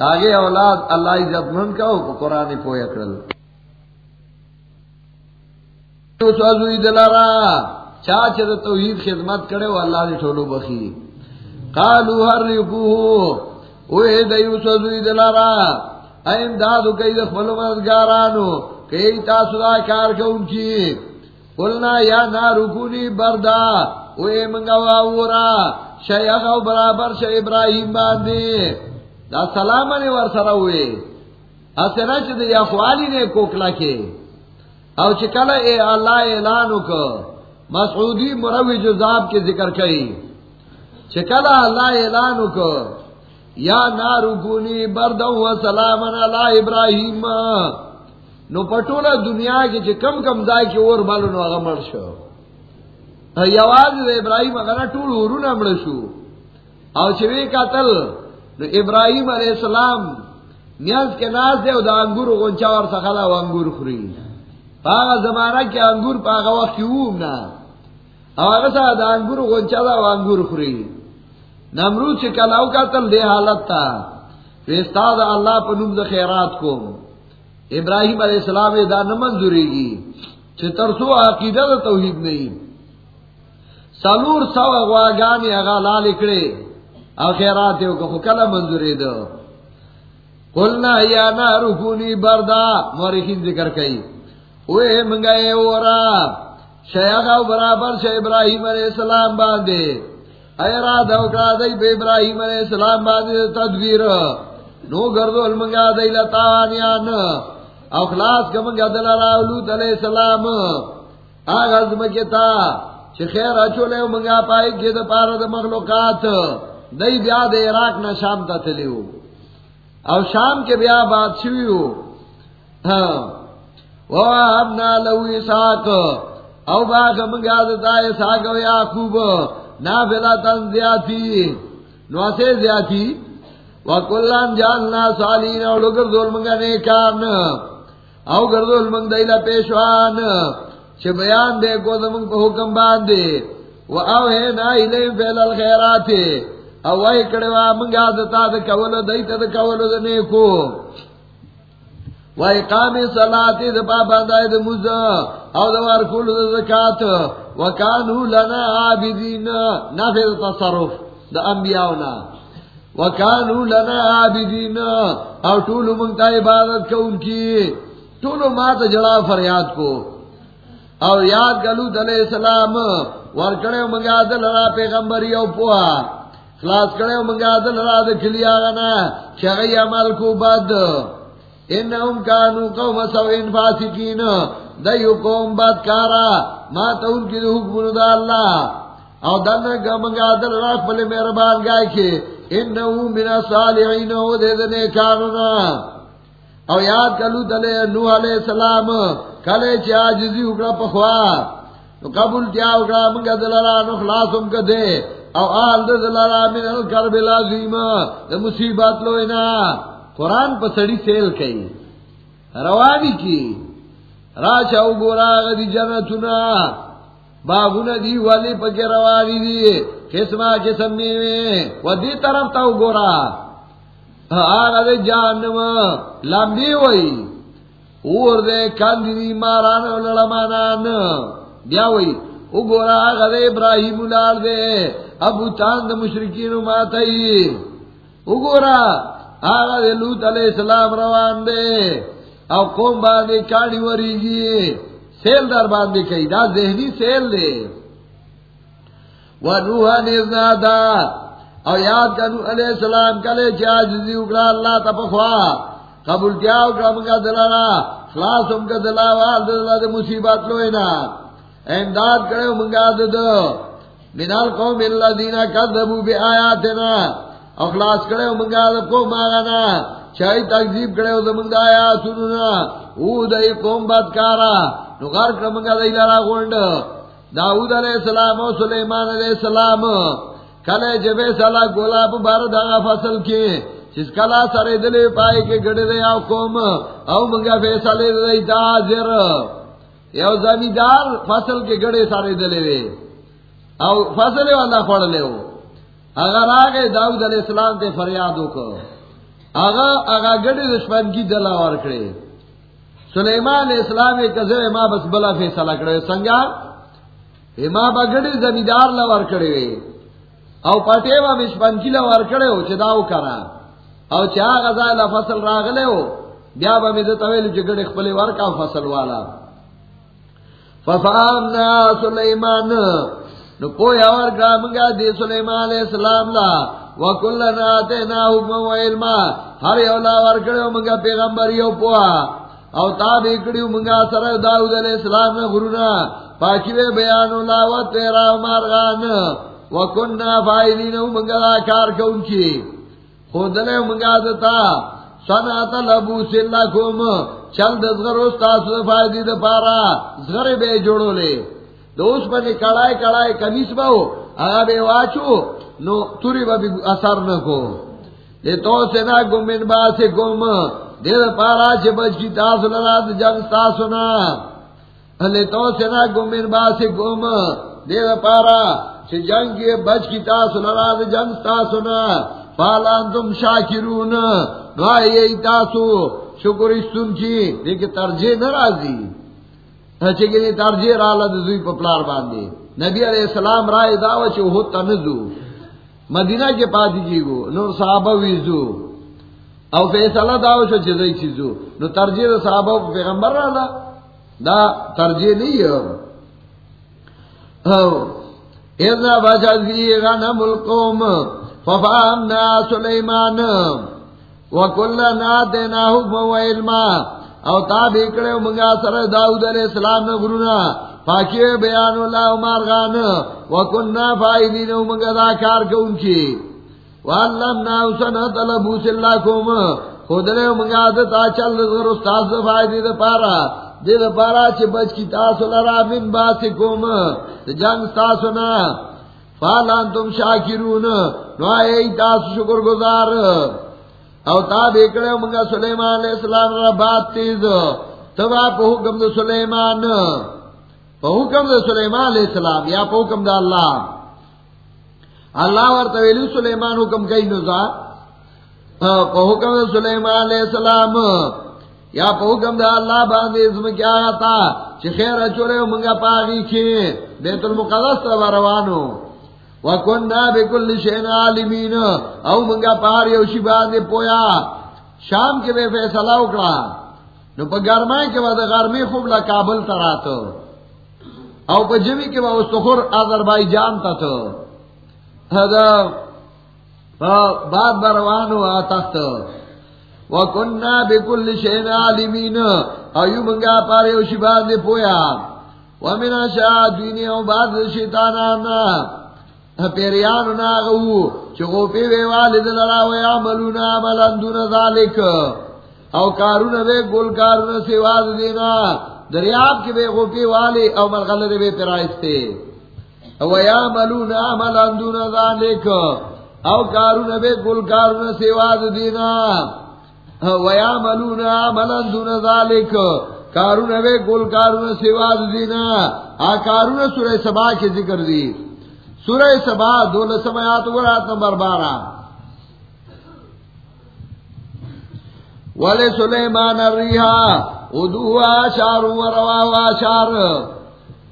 تاگے اولاد اللہ عزت من کاؤ پا قرآن پویا کرل۔ سوزوی دلارا چاچ دا توحید خدمت کرے و اللہ دی ٹھولو بخی۔ قالو ہر دیو سوزوی دلارا۔ این دادو کئی دخملو مدگارانو کئی تاسو دا کار کون کی؟ قلنا یا نارکونی بردا اوے منگا واورا شیخ او برابر شا ابراہیم باندے۔ دا سلامانی ورسرا ہوئے اسنا چھ دا یخوالی نے کوکلا کے او چکل اے اللہ اعلانو کو مسعودی مروی جزاب کے ذکر کئی چکل اللہ اعلانو کو یا نارکونی بردو و سلام علی ابراہیم نو پٹولا دنیا کی چی کم کم دائی کی اور بالو نو اغا مر شو. یواز ابراہیم اگر ٹول ورون امر شو. او چوی قتل نو ابراہیم علیہ السلام نیاز کے ناز دے دا انگور غنچا ور سخلا و انگور خوری. پاگا زمانہ کی انگور پاگا وقت کیوم نا. او سا دا انگور غنچا دا و انگور خوری. نمرود سے کلاو کا تل دے حالت تھا استاد اللہ پنم خیرات کو ابراہیم علیہ السلام دا نہ منظوری گی ترسو عقیدہ دا توحید نہیں سالور سو اغواگانی اغا لال اکڑے او خیرات کو کلا منظوری دو قلنا یا نارکونی بردا، مورخین ذکر کئی. اوے منگائے اورا، شیخ برابر شہ ابراہیم علیہ السلام باندے. ابراہیم علیہ السلام تدبیر. نو گردو المنگا لتاوانیان اخلاص کمنگا علیہ السلام. آغاز مکتا چھ خیر اچو لے منگا پائی گید پارا دا مخلوقات. دئی بیا دے عراق نہ شام تا تلیو او شام کے بیا بات شویو وَوَهَبْنَا لَهُ إِسْحَاقَ. او باغ منگا دتا اسحاق و یعقوب نا بلا تن زیادی نو سے زیادی وکلان جاننا سالین او لگر دول منگا نیکان او گردول منگ دیلا پیشوان. چھ بیان دے کو دمنگ پہ حکم باندے و او ہے نا الیم فیل الخیرات کڑوا منگا دتا دا کولو دیتا دا کولو دا نیکو. و اقام صلاتی دا پاباندائی دا مزا او دا وارکول دا زکاة وکانو لنا عابدین نفذ تصرف دا انبیاؤنا. وکانو لنا عابدین، او طولو منگتا عبادت کو ان کی طولو مات جڑا فریاد کو. او یاد گلو علیہ السلام ورکڑے منگا دل را پیغمبری او پوہا خلاص کرے منگا دل را دکھلی آغنا چغی عمل کو بد۔ انہم کانو قوم سوئن فاسقین، دیو قوم بد کارا ما تا ان کی دو حکم دا اللہ۔ او دن گا منگا دل راک پلے مہربان گائے کے انہو من صالحین ہو دے دنے کانونا او یاد کلو تلے نوح علیہ السلام، کلے چی آجزی اکڑا پخوا۔ تو قبول کیا اکڑا منگا دل را نخلاص ام کا دے او آل دل را من الکرب العظیم مصیبت لوئنا قرآن پا سڑی سیل کئی. روانی کی. راچا گورا غدی جنتنا باغونا دی والی پکی روانی دی. قسمہ قسم میوے. و دی طرف تا گورا. آگا دی جہنم لمبی وئی اور دے کندی دی ماران و لڑمانان. بیا وئی او گورا آگا دی ابراہیم لار دے. ابو تاند مشرکین ماتائی او گورا آگا دے لوت علیہ السلام روان دے او قوم باندے کاڑی وری گی سیل در باندے کئی دا ذہنی سیل دے ونوحا نیزنا دا او یاد کا نوح علیہ السلام کلے چا جزی اکڑا اللہ تا پخوا قبول کیا اکڑا منگا دلانا خلاص ام کا دلاوال دلا دے مصیبت لوئینا امداد کرے منگا دو من القوم اللہ دینا کذبو بی آیاتنا اخلاص کرے منگا دو قوم چاہی تکذیب کرے ہو زمانگ دایا سنونا او دائی قوم بدکارا. نو غار کرمنگا دائی لارا گونڈ داود علیہ السلام و سلیمان علیہ السلام. کلے جبے سالا گولا بارد آغا فصل کی. چیز کلا سارے دلے پائے کے گڑے دے آو قوم. او منگا فیصلے دائی تازر یو زمیدار فصل کے گڑے سارے دلے دے. او فصلے والا پڑھ لے ہو۔ اگر آگے داود علیہ السلام تے فریادوں کو آگا آگا گڑی دشمن کی دلا اور کرے۔ سلیمان اسلام کزے ماں بس بلا فیصلہ کرے۔ سنگا؟ ماں با گڑی زمیندار لور کرے۔ او پٹے وا مشپن کی لور کرے ہو چداو کرا۔ او چا غزا لا فصل راغلے ہو، بیا با می دتا ویل چې ګډ خپل ورکا فصل والا۔ ففامنا سلیمان۔ نو کوئی اور گرامگا دی سلیمان علیہ السلام لا، وکلنا آتینا حکم و علما، ہر ورکڑیو منگا پیغمبر یو پوا، او تاب اکڑیو منگا سر داود علیہ السلام غرونا پاکیوے بیانو لاوت تیرا مارغان وکننا فائلینو منگا لا کار کون کی خود نے منگا دیتا سنا تلبو سلا چل دزگر استاس فائدی د پارا زغر بے جوڑو لے۔ دوس بنے کڑائی کڑائی کمیس باو اگا بے واچو، نو توری با بھی اثر نہ کو دے تو سے نہ گمن با سے گم۔ دے پارا چھ بچ کی تاس لرا جنگ تاسنا لے تو سے نہ گمن با سے گم۔ دے پارا چھ جنگ کی بچ کی تاس لرا جنگ تاسنا فالان تم شاکرون۔ یہی تاسو، شکر سن کی، دیکھ ترجیح ناراضی۔ ترجیح رالا دوی پپلار باندھے نبی علیہ السلام رائے داو چ ہو تنزو مدینہ کے پاس جی گو. نور صحابہ ویزو او فیصلہ داو چ جزئی چیزو نو ترجیح صحابہ پیغمبر رالا دا. ترجیح نہیں ہے اذا بجزی غنم القوم ففامنا سلیمان. وکلنا دینا حکم و علما. او تاب اکڑے منگا سر داود علیہ السلام نے گرونا پاکی بیان اللہ عمار غان وکننا فائدین منگا دا کار کون کی وعلمنا اسنا طلبو سلا کوم. خود نے منگا دتا چل در استاز فائدی دا پارا. دے دا پارا چی بچ کی تاسو لرا من باسی کوم. جنگ تاسو نا فالان تم شاکرون. نو آئی تاسو شکر گزار او تا بیکڑے منگا سلیمان علیہ السلام را بات تیز تبا پا حکم دا سلیمان، پا حکم دا سلیمان علیہ السلام یا پا حکم دا اللہ۔ اللہ ورطویلی سلیمان حکم کئی نزا پا حکم دا سلیمان علیہ السلام، یا پا حکم دا اللہ باندے ازم کیا آتا چی خیر اچولے منگا پاگی کی بیت المقدس تبا روانو۔ وکننا بکل شین عالمین او منگا پار یوشی باندے پویا۔ شام کے بے فیصلہ اکڑا۔ نو پا گرمائی کے بعد گرمی خوب لا کابل تراتو۔ او پا جمی کے بعد استخور آذربائی جانتا تو بات بروانو آتخت وکننا بکل شین عالمین او یو منگا پار یوشی باندے پویا۔ ومن شاہ دینی او بعد شیطانانا۔ پیریان ناغو چگو پی وی والد لرا وی عملون عملان دون ذالک. او کارون بے گل کارون سواز دینا. دریاب کی بے غوپی والی او ملغلر بے پیرائستے وی عملون عملان دون ذالک. او کارون بے گل کارون سواز دینا. وی عملون عملان دون ذالک. کارون بے گل کارون سواز دینا. آ کارون سورہ سبا کے ذکر دی. سورہ سبا دول سمیات ورات نمبر بارہ۔ ولی سلیمان الریحا ادوها شار ورواها شار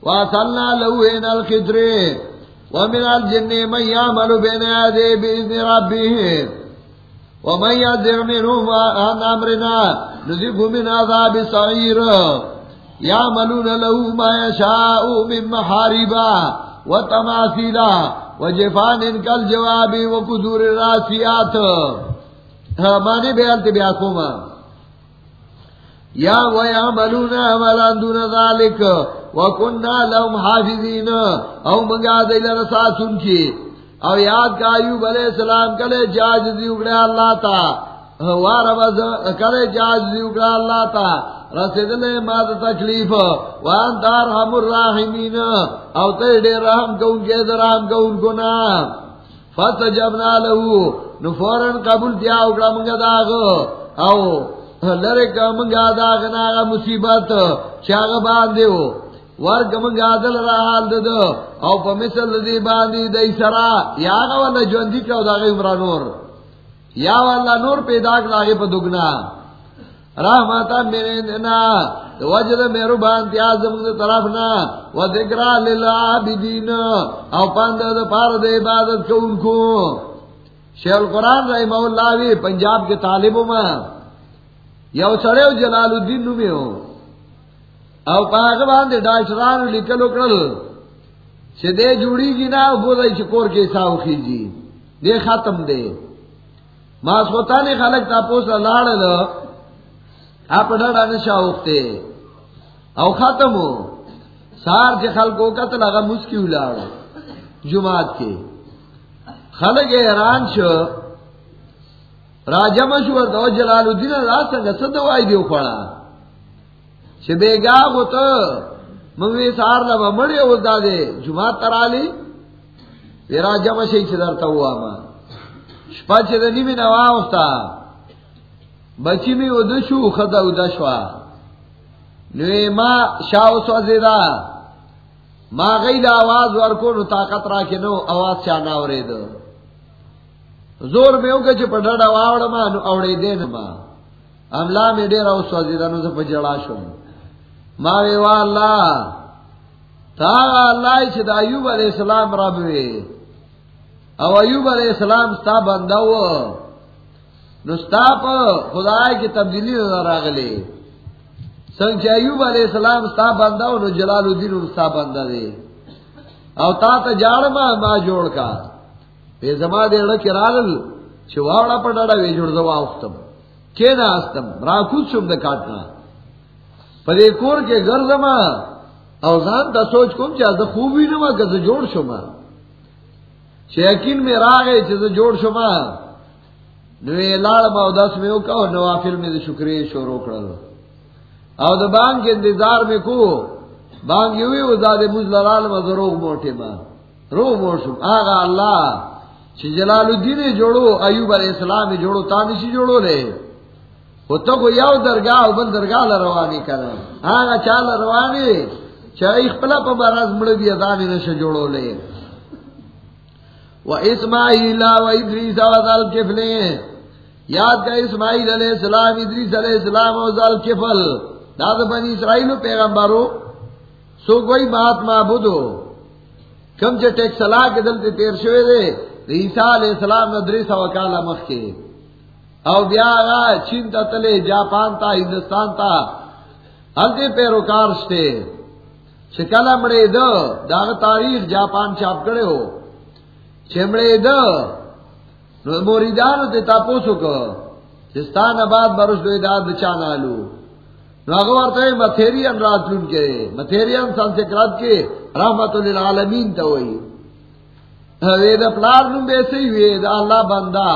واصلنا لوهن الخدر ومن الجن من يعمل بين يديه بإذن ربه۔ ومن يدر منهم عن أمرنا نذبه من عذاب الصغير يعملون له ما يشاء من محاربا و تماسیلا و جفان ان کل جوابی و قدور راسیات۔ ہاں، مانی بیان تی بیاکوما یا و یعملون عملان دون ذالک و کننا لهم حافظین۔ او منگا دیل رساسون کی۔ او یاد کا ایوب علیہ السلام کلے جاج دی اگڑے اللہ تا۔ وارا بز کلے جاج دی اللہ تا رسید لے ماد تکلیف، وان دار ہم الراحمین او تے دے رحم کون کے درام کون کو گنا. فتجبنا لہو نفورن قبول دیا اگڑا منگا داغ. او، لرک منگا داغ ناغا مصیبت چاگ باندے ہو ورگ منگا دل رحال دد. او پا مثل دی باندی دی سرا، یا والا جوندی کیاو داغی عمرہ نور. یا والا نور پیدا کلاغی پا دگنا۔ رحمتا میرے دینا وجد میرو بانتی آزم دے طرفنا۔ و ذکرہ للعابدین، او پاند دے پار دے عبادت کو ان کو۔ شیخ القرآن رحمہ اللہ وی پنجاب کے طالبوں میں۔ یو سڑے ہو جلال الدین نو میں ہو۔ او پاک باندے ڈاکٹران لکل اکڑل سے دے جوڑی گی نا بولا چکور کے ساو خیجی۔ دے ختم دے۔ ماسوتا نے خلق تا پوسا لاڑ لو آپ ڈڑا نشا اختے او ختم ہو سار کے خلقوں کا تو لگا مسکی الاڑ جماعت کے۔ خلق حیران شو راجا مشور دو جلال الدین راست سنگا صدوائی دیو کھوڑا چھ بے گا گو تو منگوی سار لبا مڑی او دا دے، جماعت ترالی، وی راجا مشی چھ در تا ہوا ما۔ شپا چھ دنی میں نوا اختا بچی میں او دشو خدا او دشوا نوی ما شاو سوزیدہ ما غید آواز ورکو، نو طاقت را کے نو آواز چانا ورے دو زور میں اوکا چھ پا ڈڑا واوڑا ما، نو اوڑے دین ما املا میں دیر او سوزی دا، نو سپا جڑا شو ما ویوا اللہ، تا اللہ چھ دا ایوب علیہ السلام رب وی او ایوب علیہ السلام ستا بندو نو ستا پا خدای کی تبدیلی نظر آگلی سنگ ایوب علیہ السلام ستا بندہ نو جلال الدین ستا بندہ دے او تا تا جاڑ ما ما جوڑ کا. بے زما دے لکی رالل چواڑا پر ڈاڑا وے جوڑ دوا اختم. کے نا استم؟ را خود شم دے کاتنا پدے کور کے گر زما، او زان تا سوچ کم چا دا خوبی نما کز جوڑ شما. چیکین میں را گئے چیز جوڑ شما؟ نوے لاڑ ما دس میں اوکا نوافل میں دے شکری شروع کرلو او د بانگ کے انتظار میں کو؟ بانگ یوی او دا دے داد مزلال ما روغ موٹے ما. روغ موشم آغا اللہ چھ جلال الدین جوڑو، ایوب علیہ السلام جوڑو تانشی جوڑو لے. وہ تو کو یو درگاہ او بند درگاہ لروانی کرنا آغا چال روانی چاہ اخپلا پا براز مڑ دی ادانی نشا جوڑو لے. و اسماعیل و ادریس و ذال کفلے یاد کا اسماعیل علیہ السلام، ادریس علیہ السلام و ذال کفل داد بنی اسرائیل پیغمبرو سو کوئی بات معبودو کم سے چ ٹیکسلا کے دل تے تیر شوے دے عیسیٰ علیہ السلام نے دریسا وکالا مخ کے. او بیا آگا چین تا تلے، جاپان تا، ہندوستان تا. ہلتے پیروکار شتے. چکلا مڑے دو، داغ تاریخ جاپان چاپ کرے ہو. چمڑے دو موریدانو تے تاپوسو کو چستان آباد برش دو داد چانالو متھیرین رات لون کے متھیرین سنسکرات کے رحمت للعالمین تا ہوئی وید پلار نم بیسی ہوئی دا اللہ بندہ.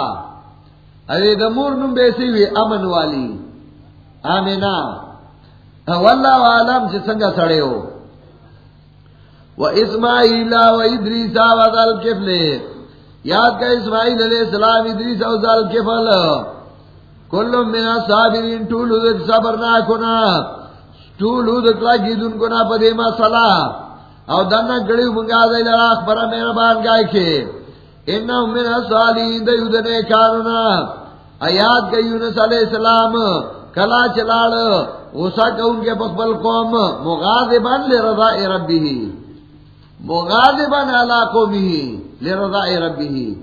وید مور نم بیسی ہوئی امن والی. آمینا واللہ عالم سے سنگا سڑے ہو. و اسماعیل و ادریسا و ذال کفلے یاد کا اسماعیل علیہ السلام ادریسا و ذال کفل. کل منا صابرین ٹولو دک صبر نہ کنا. ٹولو دک لگی دن کنا پدے ما صلا او دنا گڑی منگا دے لرا اخبر میرا بان گائے کے. انہم منا صالین دے یودنے کارنا آیات کا یونس علیہ السلام، کلا چلال، غصہ کا ان کے پخبل قوم مغاظبان لرضاء ربی. مغاظبان علا قومی لرضاء ربی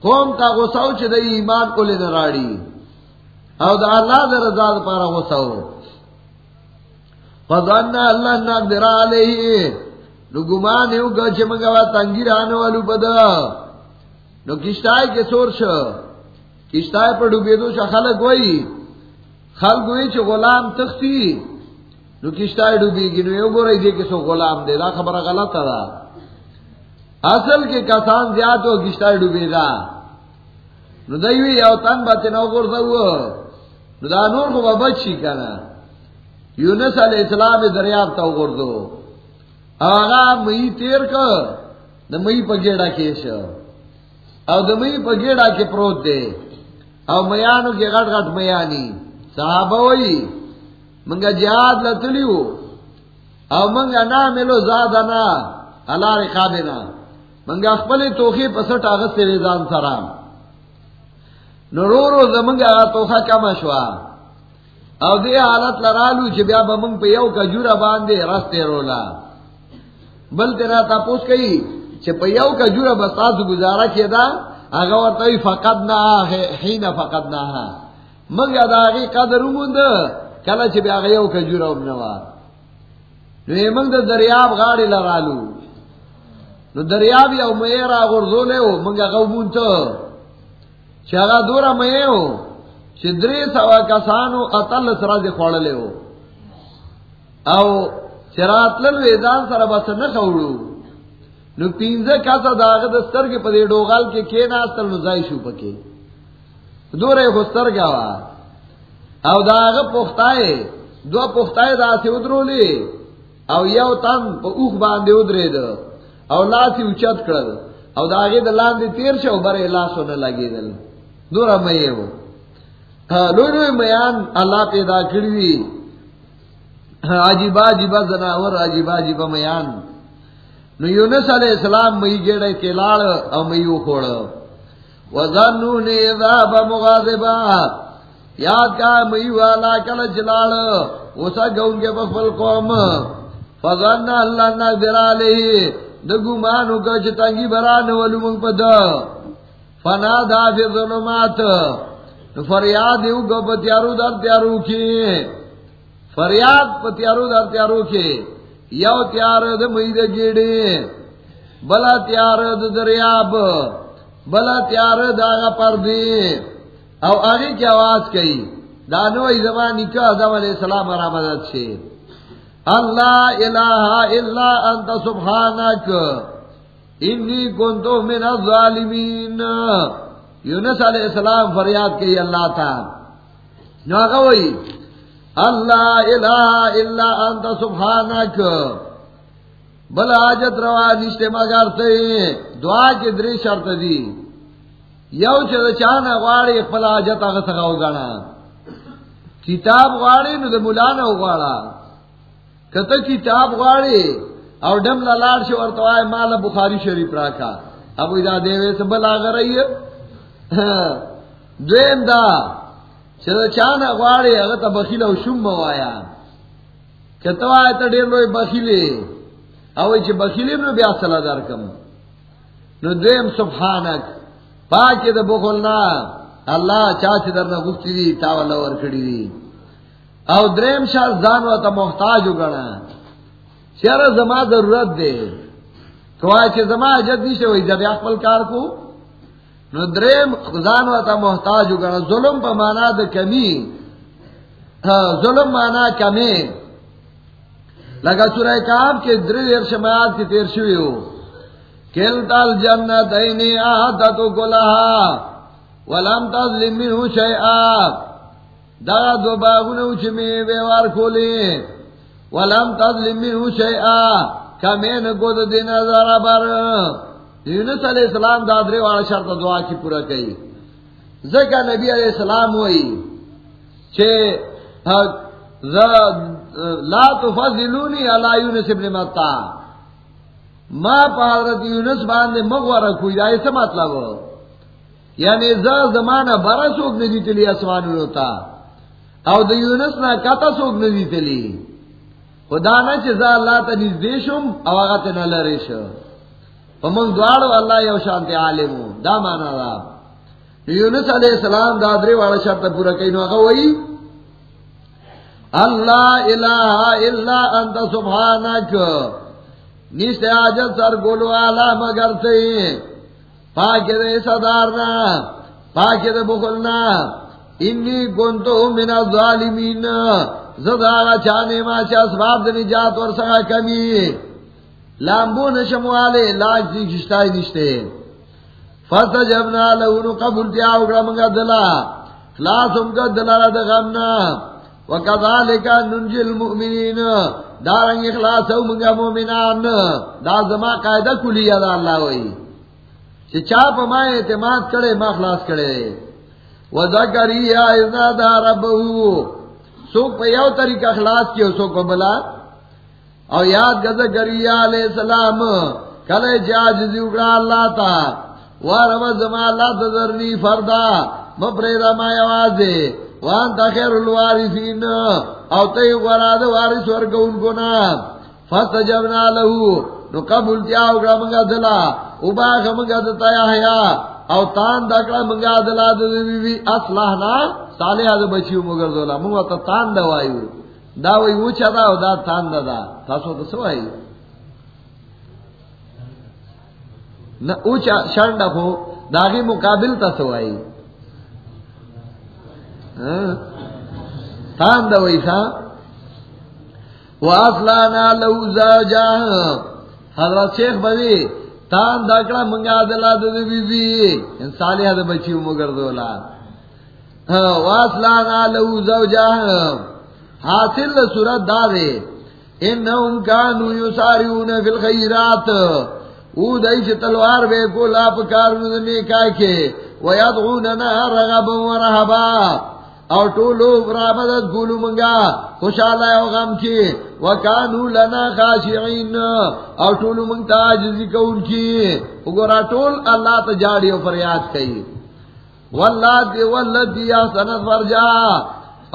قوم تا غصہ چھ دے ایمان کو لے نراڑی او دا اللہ دا رضا دا پارا غصہ ہو. فضانا اللہ نقدر علیہ. نو گمان یو گا چھ منگا وا تنگی رانو والو پدا. نو کشتائی کے سور شا. کشتائی پر ڈوبی دو شا خلق وئی. خلق وئی چھ غلام تختی. نو کشتائی ڈوبی گی نو یو گو رئی دے کسو غلام دے، دا خبر غلط دا. اصل کے کسان زیاد ہو کشتائی ڈوبی دا نو دیوی او تن باتی نو گرد ہوا دا نور کو بچی کنا. یونس علیہ السلام دریاب تا گردو آغا مئی تیر کا دا مئی پا گیڑا کیش. او دا مئی پا گیڑا کے پروت دے. او میانو کے غٹ غٹ میانی. صحابہ وئی منگا جہاد لتلیو او منگا نا ملو زادنا علا رقابنا منگا اخپل توخی پسٹ آغت سے ریزان سرام نرو رو زمنگ آگا توخا کم شوا۔ او دے حالت لرالو چھ بیا بمنگ پہ یو کجورا باندے رستے رولا بل تیرا تا پوس کئی چھ پہ یو کجورا بستاسو گزارا کیا دا آگا ورطوی فقد نا حین فقد نا منگا دا آگی قدر اموند کلا چھ بیا آگا یو کجورا امنوا نو منگ دا دریاب غاڑی لرالو نو دریاب یو میرا غرزولے ہو منگا غوبون تو چاگا دورا میں ہو چدری سوا کسانو اتل سرا دے خوڑلے ہو او چرات لل ویدان سرا بس نہ خوڑو نو پینزے کاسا داغ دستر کے پدے ڈوغال کے کے ناستل نزائی شو پکے دورے خستر گیا وا او داغ پختائے دو پختائے دا سی ادرو لی او یو تن پا اوخ باندے ادرے دا او لاسی اچت کرد او دا داغی دا لاندی تیر شو برے لاسو نلگی دل دورا مئیے ہو لوی لونو میان اللہ پیدا کری عجیبا عجیبا زناور عجیبا عجیبا میان نو یونس علیہ السلام مئی گیڑے کے لاڑ او مئیو کھوڑ وزنون اذا بمغاظبا یاد کا مئی والا کل جلال اسا گون کے بخل قوم۔ فظن اللہ نقدر علیہ دگو مانو کا چتنگی بران ولو منگ پدا فنادا فی ظلمات، فریاد یو گو پتیارو در تیارو کی۔ فریاد پتیارو در تیارو کی۔ یو تیار د مئی د گیڑی۔ بلا تیار د دریاب، بلا تیار داغا پردی۔ او آگے کی آواز کئی دانو ای زمانی کا آدم علیہ السلام را مدد سے اللہ الہ الا انت سبحانک، انی کنتو من الظالمین. یونس علیہ السلام فریاد کی اللہ تا. نو آگا وئی اللہ الہ الا انت سبحانک. بل آجت روا نشتے مگر تے، دعا کے دری شرط دی. یو چھ چانا غواڑی خپل آجت آگا سگاو گانا کتاب غواڑی نو دے مولانا غواڑا کتا کتاب غواڑی اور ڈم لالار شو ورطوائے مالا بخاری شریف راکا اب ادا دیوے سے بل آگا رہی ہے دویم دا چھ چانا غواڑی اگا تا بخیل او شم موایا کتوائے تا دیر لوئی بخیلی او چې بخیلی نو بیا صلا دار کم نو دویم سبحانک. پاکی دا بخلنا اللہ چاچ در نا گفتی دی تاولا ورکڑی دی۔ او دریم شاہ زانو تا محتاج اگنا شیر زما ضرورت دے۔ کوای چې زما اجد نشته وای ځبیا خپل کار کو۔ نو دریم زانو تا محتاج اگنا ظلم په معنا د کمی۔ ظلم معنا کمی۔ لگا سورہ کام کے در ارشمات کی تیر شوی ہو کل تل جنت آتا تو گلہا ولم تظلم منہ شیئا دا دو باغون اوچ میں بیوار کھولے ولم تظلم منہ شیئا کمین گود دین ازارا بر یونس علیہ السلام دادرے والا شرط دعا کی پورا کئی زکا نبی علیہ السلام ہوئی چھے لا تفضلونی علی یونس ابن متا ما پا حضرت یونس باندے مغوار کوئی دا ایسا مطلب؟ یعنی زا زمانہ برا سوک ندی تلی اسوانی ہوتا او دا یونس نا کتا سوک ندی تلی خدا نا چی زا اللہ تا نزدیشم او آغا تینا لرش پا منگ دوارو اللہ یو شانتی عالمو دا مانا دا یونس علیہ السلام دا دری والا شرط پورا کئی آغا وئی اللہ الہ الا انت سبحانک. نیست آجت سر گولو آلا مگر سے پاک دے صدارنا پاک دے بخلنا انی کنتو من الظالمین۔ زدارا چانے ما چا اسباب دے نجات ورسا کمی۔ لامبو نشموالے لاج دی کشتائی نشتے۔ فستجبنا لہونو قبول تیا اگرا منگا دلا۔ خلاص امکا دلا را دغمنا وَكَذَلِكَ نُنْجِ الْمُؤْمِنِينَ دارنگ اخلاص او منگا مومنان. دا زما قائدہ کلی دا اللہ ہوئی. چھ چاپ ما اعتماد کرے، ما خلاص کرے. و وَذَكَرِيَا اِذْنَا دا رَبَّهُ سوک پہ یو طریقہ خلاص کیو، سوک پہ بلا. او یاد گزا کریا علیہ السلام. کلے جاج زیوگرا اللہ تا. وارم زما اللہ تذرنی فردا. مپریدا ما یوازے. وان تا خیر الوارثین. او تی غراد وارث کو نا نو قبول منگا دلا. منگا دتا یا او تان دکڑا منگا دلا بی بچیو مگر دولا. تان دا دا وی دا او دا تان دا دا. تاسو سو نہ اوچا داغی مقابل تا سو تان دا ویسا؟ واسلانا لو زوجا. حضرت شیخ بوی تان دکڑا منگا دلا دو بی بی ان صالحہ دا بچیو مگر دولا واسلانا لہو زوجہ حاصل صورت دارے انہم کانو یساریون فی الخیرات او دائی چھ تلوار بے کو لاپ کارون دنے کائے ویدعوننا رغبا و رہبا اور ٹولو برامدد گولو منگا خوش آلائے و غم کی، وکانو لنا خاشعین، اور ٹولو منگتا جزی کون کی۔ اگرا ٹول اللہ تجاڑی و فریاد کئی۔ واللہ دی واللہ دی سنت فرجا۔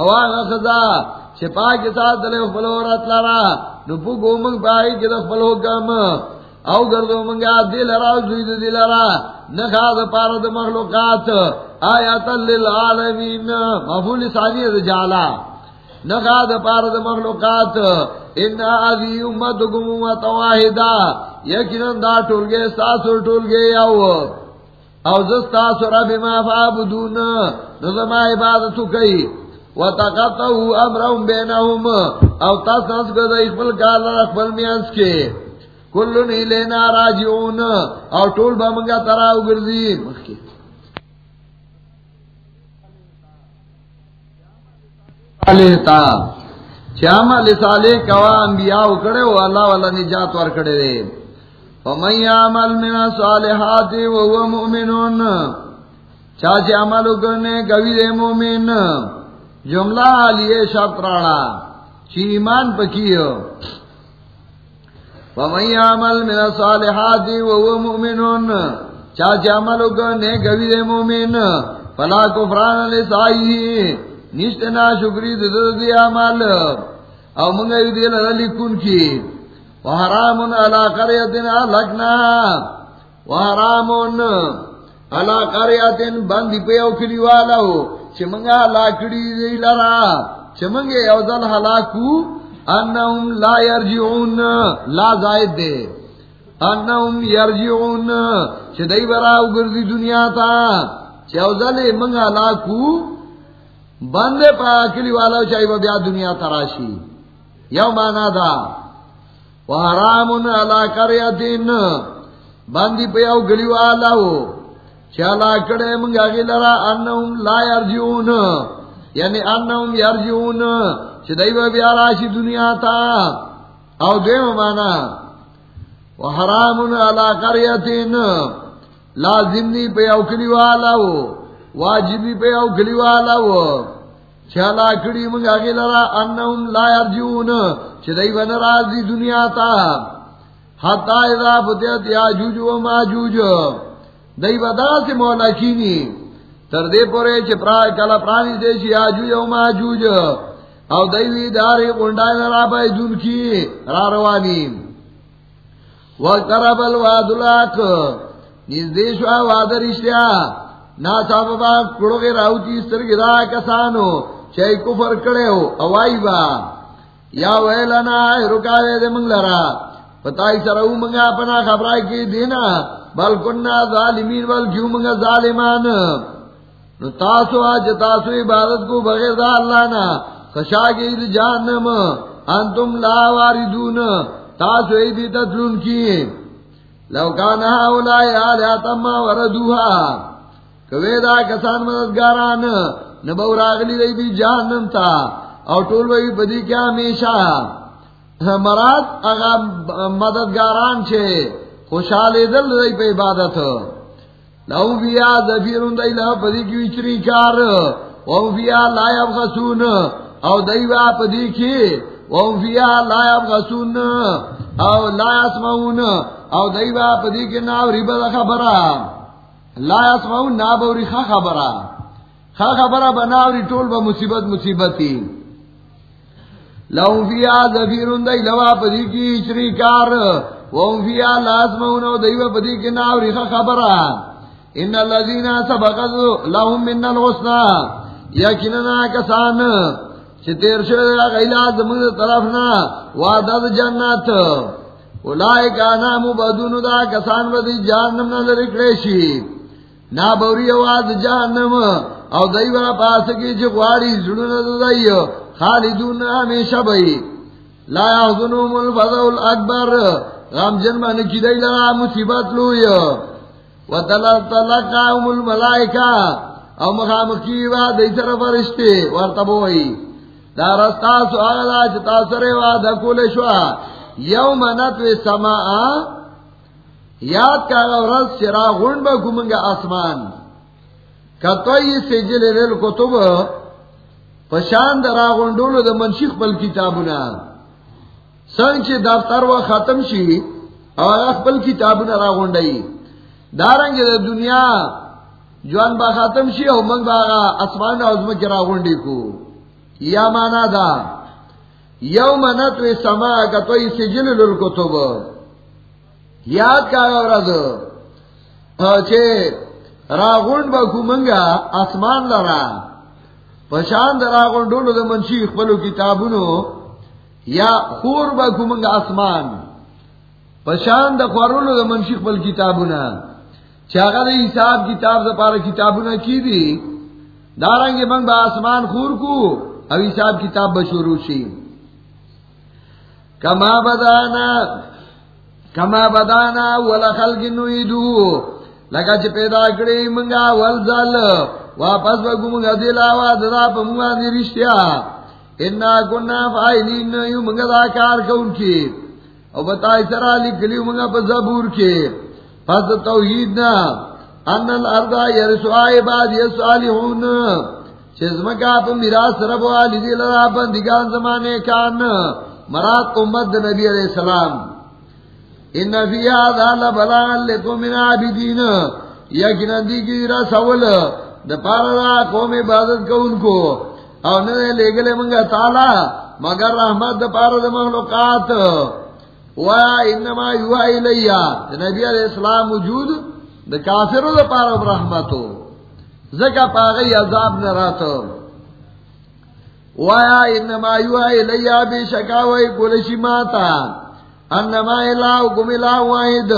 اواغ خدا چھپا کے ساتھ دلے خفلو رت لارا۔ نپو گو منگ پائی کے دخفلو کم۔ او گردو منگا، دل راو جوید دل را نخاد پارد مخلوقات۔ آیات للعالمین. مفول ثانی رجالا. نخاد پارد مخلوقات. ان آذی امتکم امت واحدا یکنن دا ٹول گئے ساسر ٹول گئے او او زستا سورا بما فابدون نظم عبادتو کئی وتقطعوا امرهم بينهم. او تاسنس گدا اخبل کال اخبل میانس کے. کلن الینا راجعون. او ټول با منگا تراو گرزی مخی صالح چاما لسالے کوا انبیاء کڑے و اللہ والا نجات ور کڑے دے. ومن یعمل من صالحات وهو مؤمنون. چاچے عمل کرنے گوی دے مومن. جملہ لیے شرط راڑا. چی ایمان پکیو. ومن یعمل من صالحات وهو مؤمنون. چاچے عمل کرنے گوی دے مومن. فلا کفران لسائی نشتنا شکری دے دے عمل او منگا منگوی دے لکن کی وحرام علا قریتن لکنا وحرام علا قریتن بندی پیو کلی والا ہو چمنگا لاکڑی دی لرا چمنگے اوزل حلاکو انہم لا یرجعون. لا زائد دے انہم یرجعون. چھ دی براو گردی دنیا تا چھ اوزل منگا لاکو بندے پا کلی والا ہو چاہی بیا دنیا تراشی. یو مانا دا. وحرام علا کریتین باندی پیاو گلیو آلاو چالا کڑے منگا گی لرا انہم لا یرجیون یعنی انہم یرجیون چھ دیو بیاراشی دنیا تا. او دیو مانا. وحرام علا کریتین لازمنی پیاو گلیو آلاو واجبی پیاو گلیو آلاو چالا کڑی منگا گی لرا، انہم لا یرجیون چدئی بن راضی دنیا تا۔ ہتا اذا فتحت یاجوج و ماجوج۔ دئی بدا سے مولا کینی۔ تر دے پورے چپرا کلا پرانی دے چی یاجوج و ماجوج۔ او دیوی داری قنڈائی نرا بائی دن کی۔ را روانی۔ وقرب الواد الاک نزدیشوا واد رشتیا۔ نا صاحبا کڑوگے راوتی استرگی دا کسانو چاہی کفر کڑے ہو، اوائی با۔ یا ویلنا رکاوے دے دے منگ لرا۔ پتائی سرہو منگا پنا خبرائی کی دینا۔ بل کننا ظالمین، بل کیوں منگا ظالمان۔ نو تاسو آج تاسو عبادت کو بغیر دا اللہ نا۔ خشا گئی دی جہنم۔ انتم لا واردون۔ تاسو ای دی تتلون کی۔ لو کانا اولائی آلیاتا ما وردوها کوئے دا کسان مددگاران نبو راغلی دی بھی جہنم تا اور ٹول بھائی بدی کیا ہمیشہ۔ مراد اگا مددگاران چھے خوشحال دل دئی پہ عبادت۔ لو بیا زفیر دئی لو پدی کی وچری کار او بیا لا یبغسون، او دئی وا پدی کی او بیا لا یبغسون، او لا اسمعون او دئی وا پدی کی ناو ریبا خبره لا اسمعون نا بوری خبره. خا خبره بناوری ټول به مصیبت مصیبتی لهم فیا زفیرون، دی لوا پدی کی چری کار. وهم فیا لازمون دیو پدی کی ناوری خا خبرا ان اللذین سبقت لهم من الغسنا یکننا کسان چه تیر شده غیلا زمین طرفنا وعدد جنت. اولائی کانا مبادون دا کسان بدی جہنم نا لرکڑیشی نا بوری آواز جہنم او دیو پاسکی چه غواری زڑون دا دیو خالدون ہمیشہ بھئی لا یحضنهم الفضل الاکبر غم جنمان کی دی لرا مصیبت لوئی و تلقاهم الملائکہ او مخام کی وا دی سر فرشتے ورتبوئی دا رستا سو آغدا چتا سرے وا دا کول شوا یوم نتوی سماعا یاد کا غورت چرا غنڈ با کمنگا اسمان کتوئی سجل ریل کتب پشان دا را غنڈولو منشیخ پل کتابونا. سنگ چی دفتر و ختم شی، او اخبل کتابونا را غنڈائی دارنگ دا دنیا جوان با ختم شی او منگ باغا اسمان عظم کی راغنڈی کو. یا مانا دا. یوم نتوی سما کتوئی سے کتوی سجل للکتب یاد کا غورد چھے منگا اسمان لرا پشان دا راغنڈولو دا منشی اخبلو کتابونو، یا خور با کو منگا اسمان. پشان دا خورولو دا منشی اخبل کتابونا چاگا دا حساب کتاب دا پارا کتابوں کی دی دارنگ منگ با آسمان خور کو اب حساب کتاب بشورو شی کما بدانا کما بدانا ولا خلق نویدو. لگا چھ پیدا کری منگا والزل. واپس بگو منگا دلاوا ددا پا منگا دی رشتیا. انا کننا فائلین یو منگا دا کار کون کی. او بتائی سرا لکلیو منگا پا زبور کی. پس توحید نا. ان الارض یرسو عباد یسالحون چزمکا پا میراس رب والی دی لرا بندگان زمانے کان. مراد امت نبی علیہ السلام. ان فی آدھا لبلان لکو عابدین. یکن دی کی رسول دا پارا قوم عبادت کو ان کو او ننے لے گلے منگا تالا مگر رحمت دا پارا دا مخلوقات. انما یوا الیا نبی علیہ السلام وجود دا کافرو دا پارا برحمتو زکا پاگئی عذاب نہ نراتو وایا انما یوا الیا بے شکاوئی کولشی ماتا. انما الہکم الہ واحد.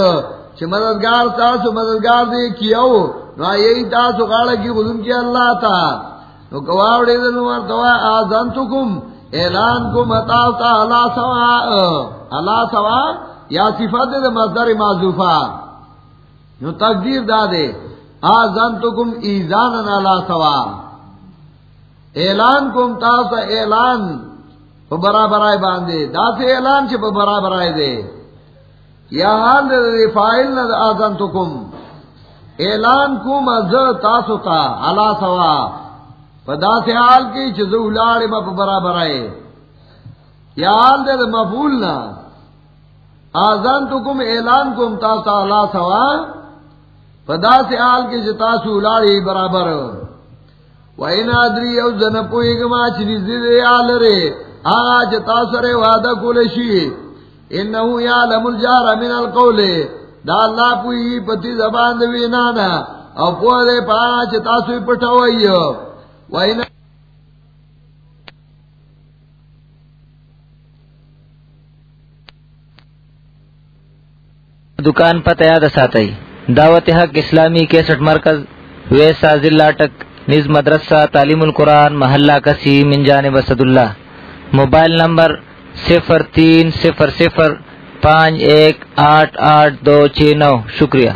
چھ مددگار تاسو، مددگار دے کیاو؟ نو یہی تاسو غاڑا کی خودم کی اللہ تا. نو گواوڑی دنو مرتوا آزانتکم اعلان کو متاو تا، اللہ سوا اللہ سوا، یا صفت دے مصدر معذوفہ. یو تقدیر دا دے آزان تو کم ایزان اللہ سوا. اعلان کم تا سا اعلان پا برابر آئے باندے۔ دا سے اعلان چھ پا برابر آئے دے۔ یا حال دے دے فائل نا دا آزان تو کم۔ اعلان کم از تاسو تا اللہ سوا۔ پا دا سے حال کی چھ زو لاڑی ما پا برابر آئے یا حال دے دے مفول نا۔ آزان تو کم، اعلان کم تا تعالی سوا۔ پدا سے آل کے جتاسو لاڑی برابر۔ وین آدری او زن پوئی گما چنی زید آل رے آغا سر وعدہ کولشی انہو یا یعلم الجار من القول. دا اللہ پوئی پتی زبان دوی نانا، او پوہ دے پا چتاسو پٹھوائی وین دکان پتہ یاد ساتئی. دعوت حق اسلامی کیسٹ مرکز ویسا ضلع ٹک نز مدرسہ، تعلیم القرآن، محلہ کسی منجان وسد اللہ موبائل نمبر صفر تین صفر صفر پانچ ایک آٹھ آٹھ دو چھ نو. شکریہ۔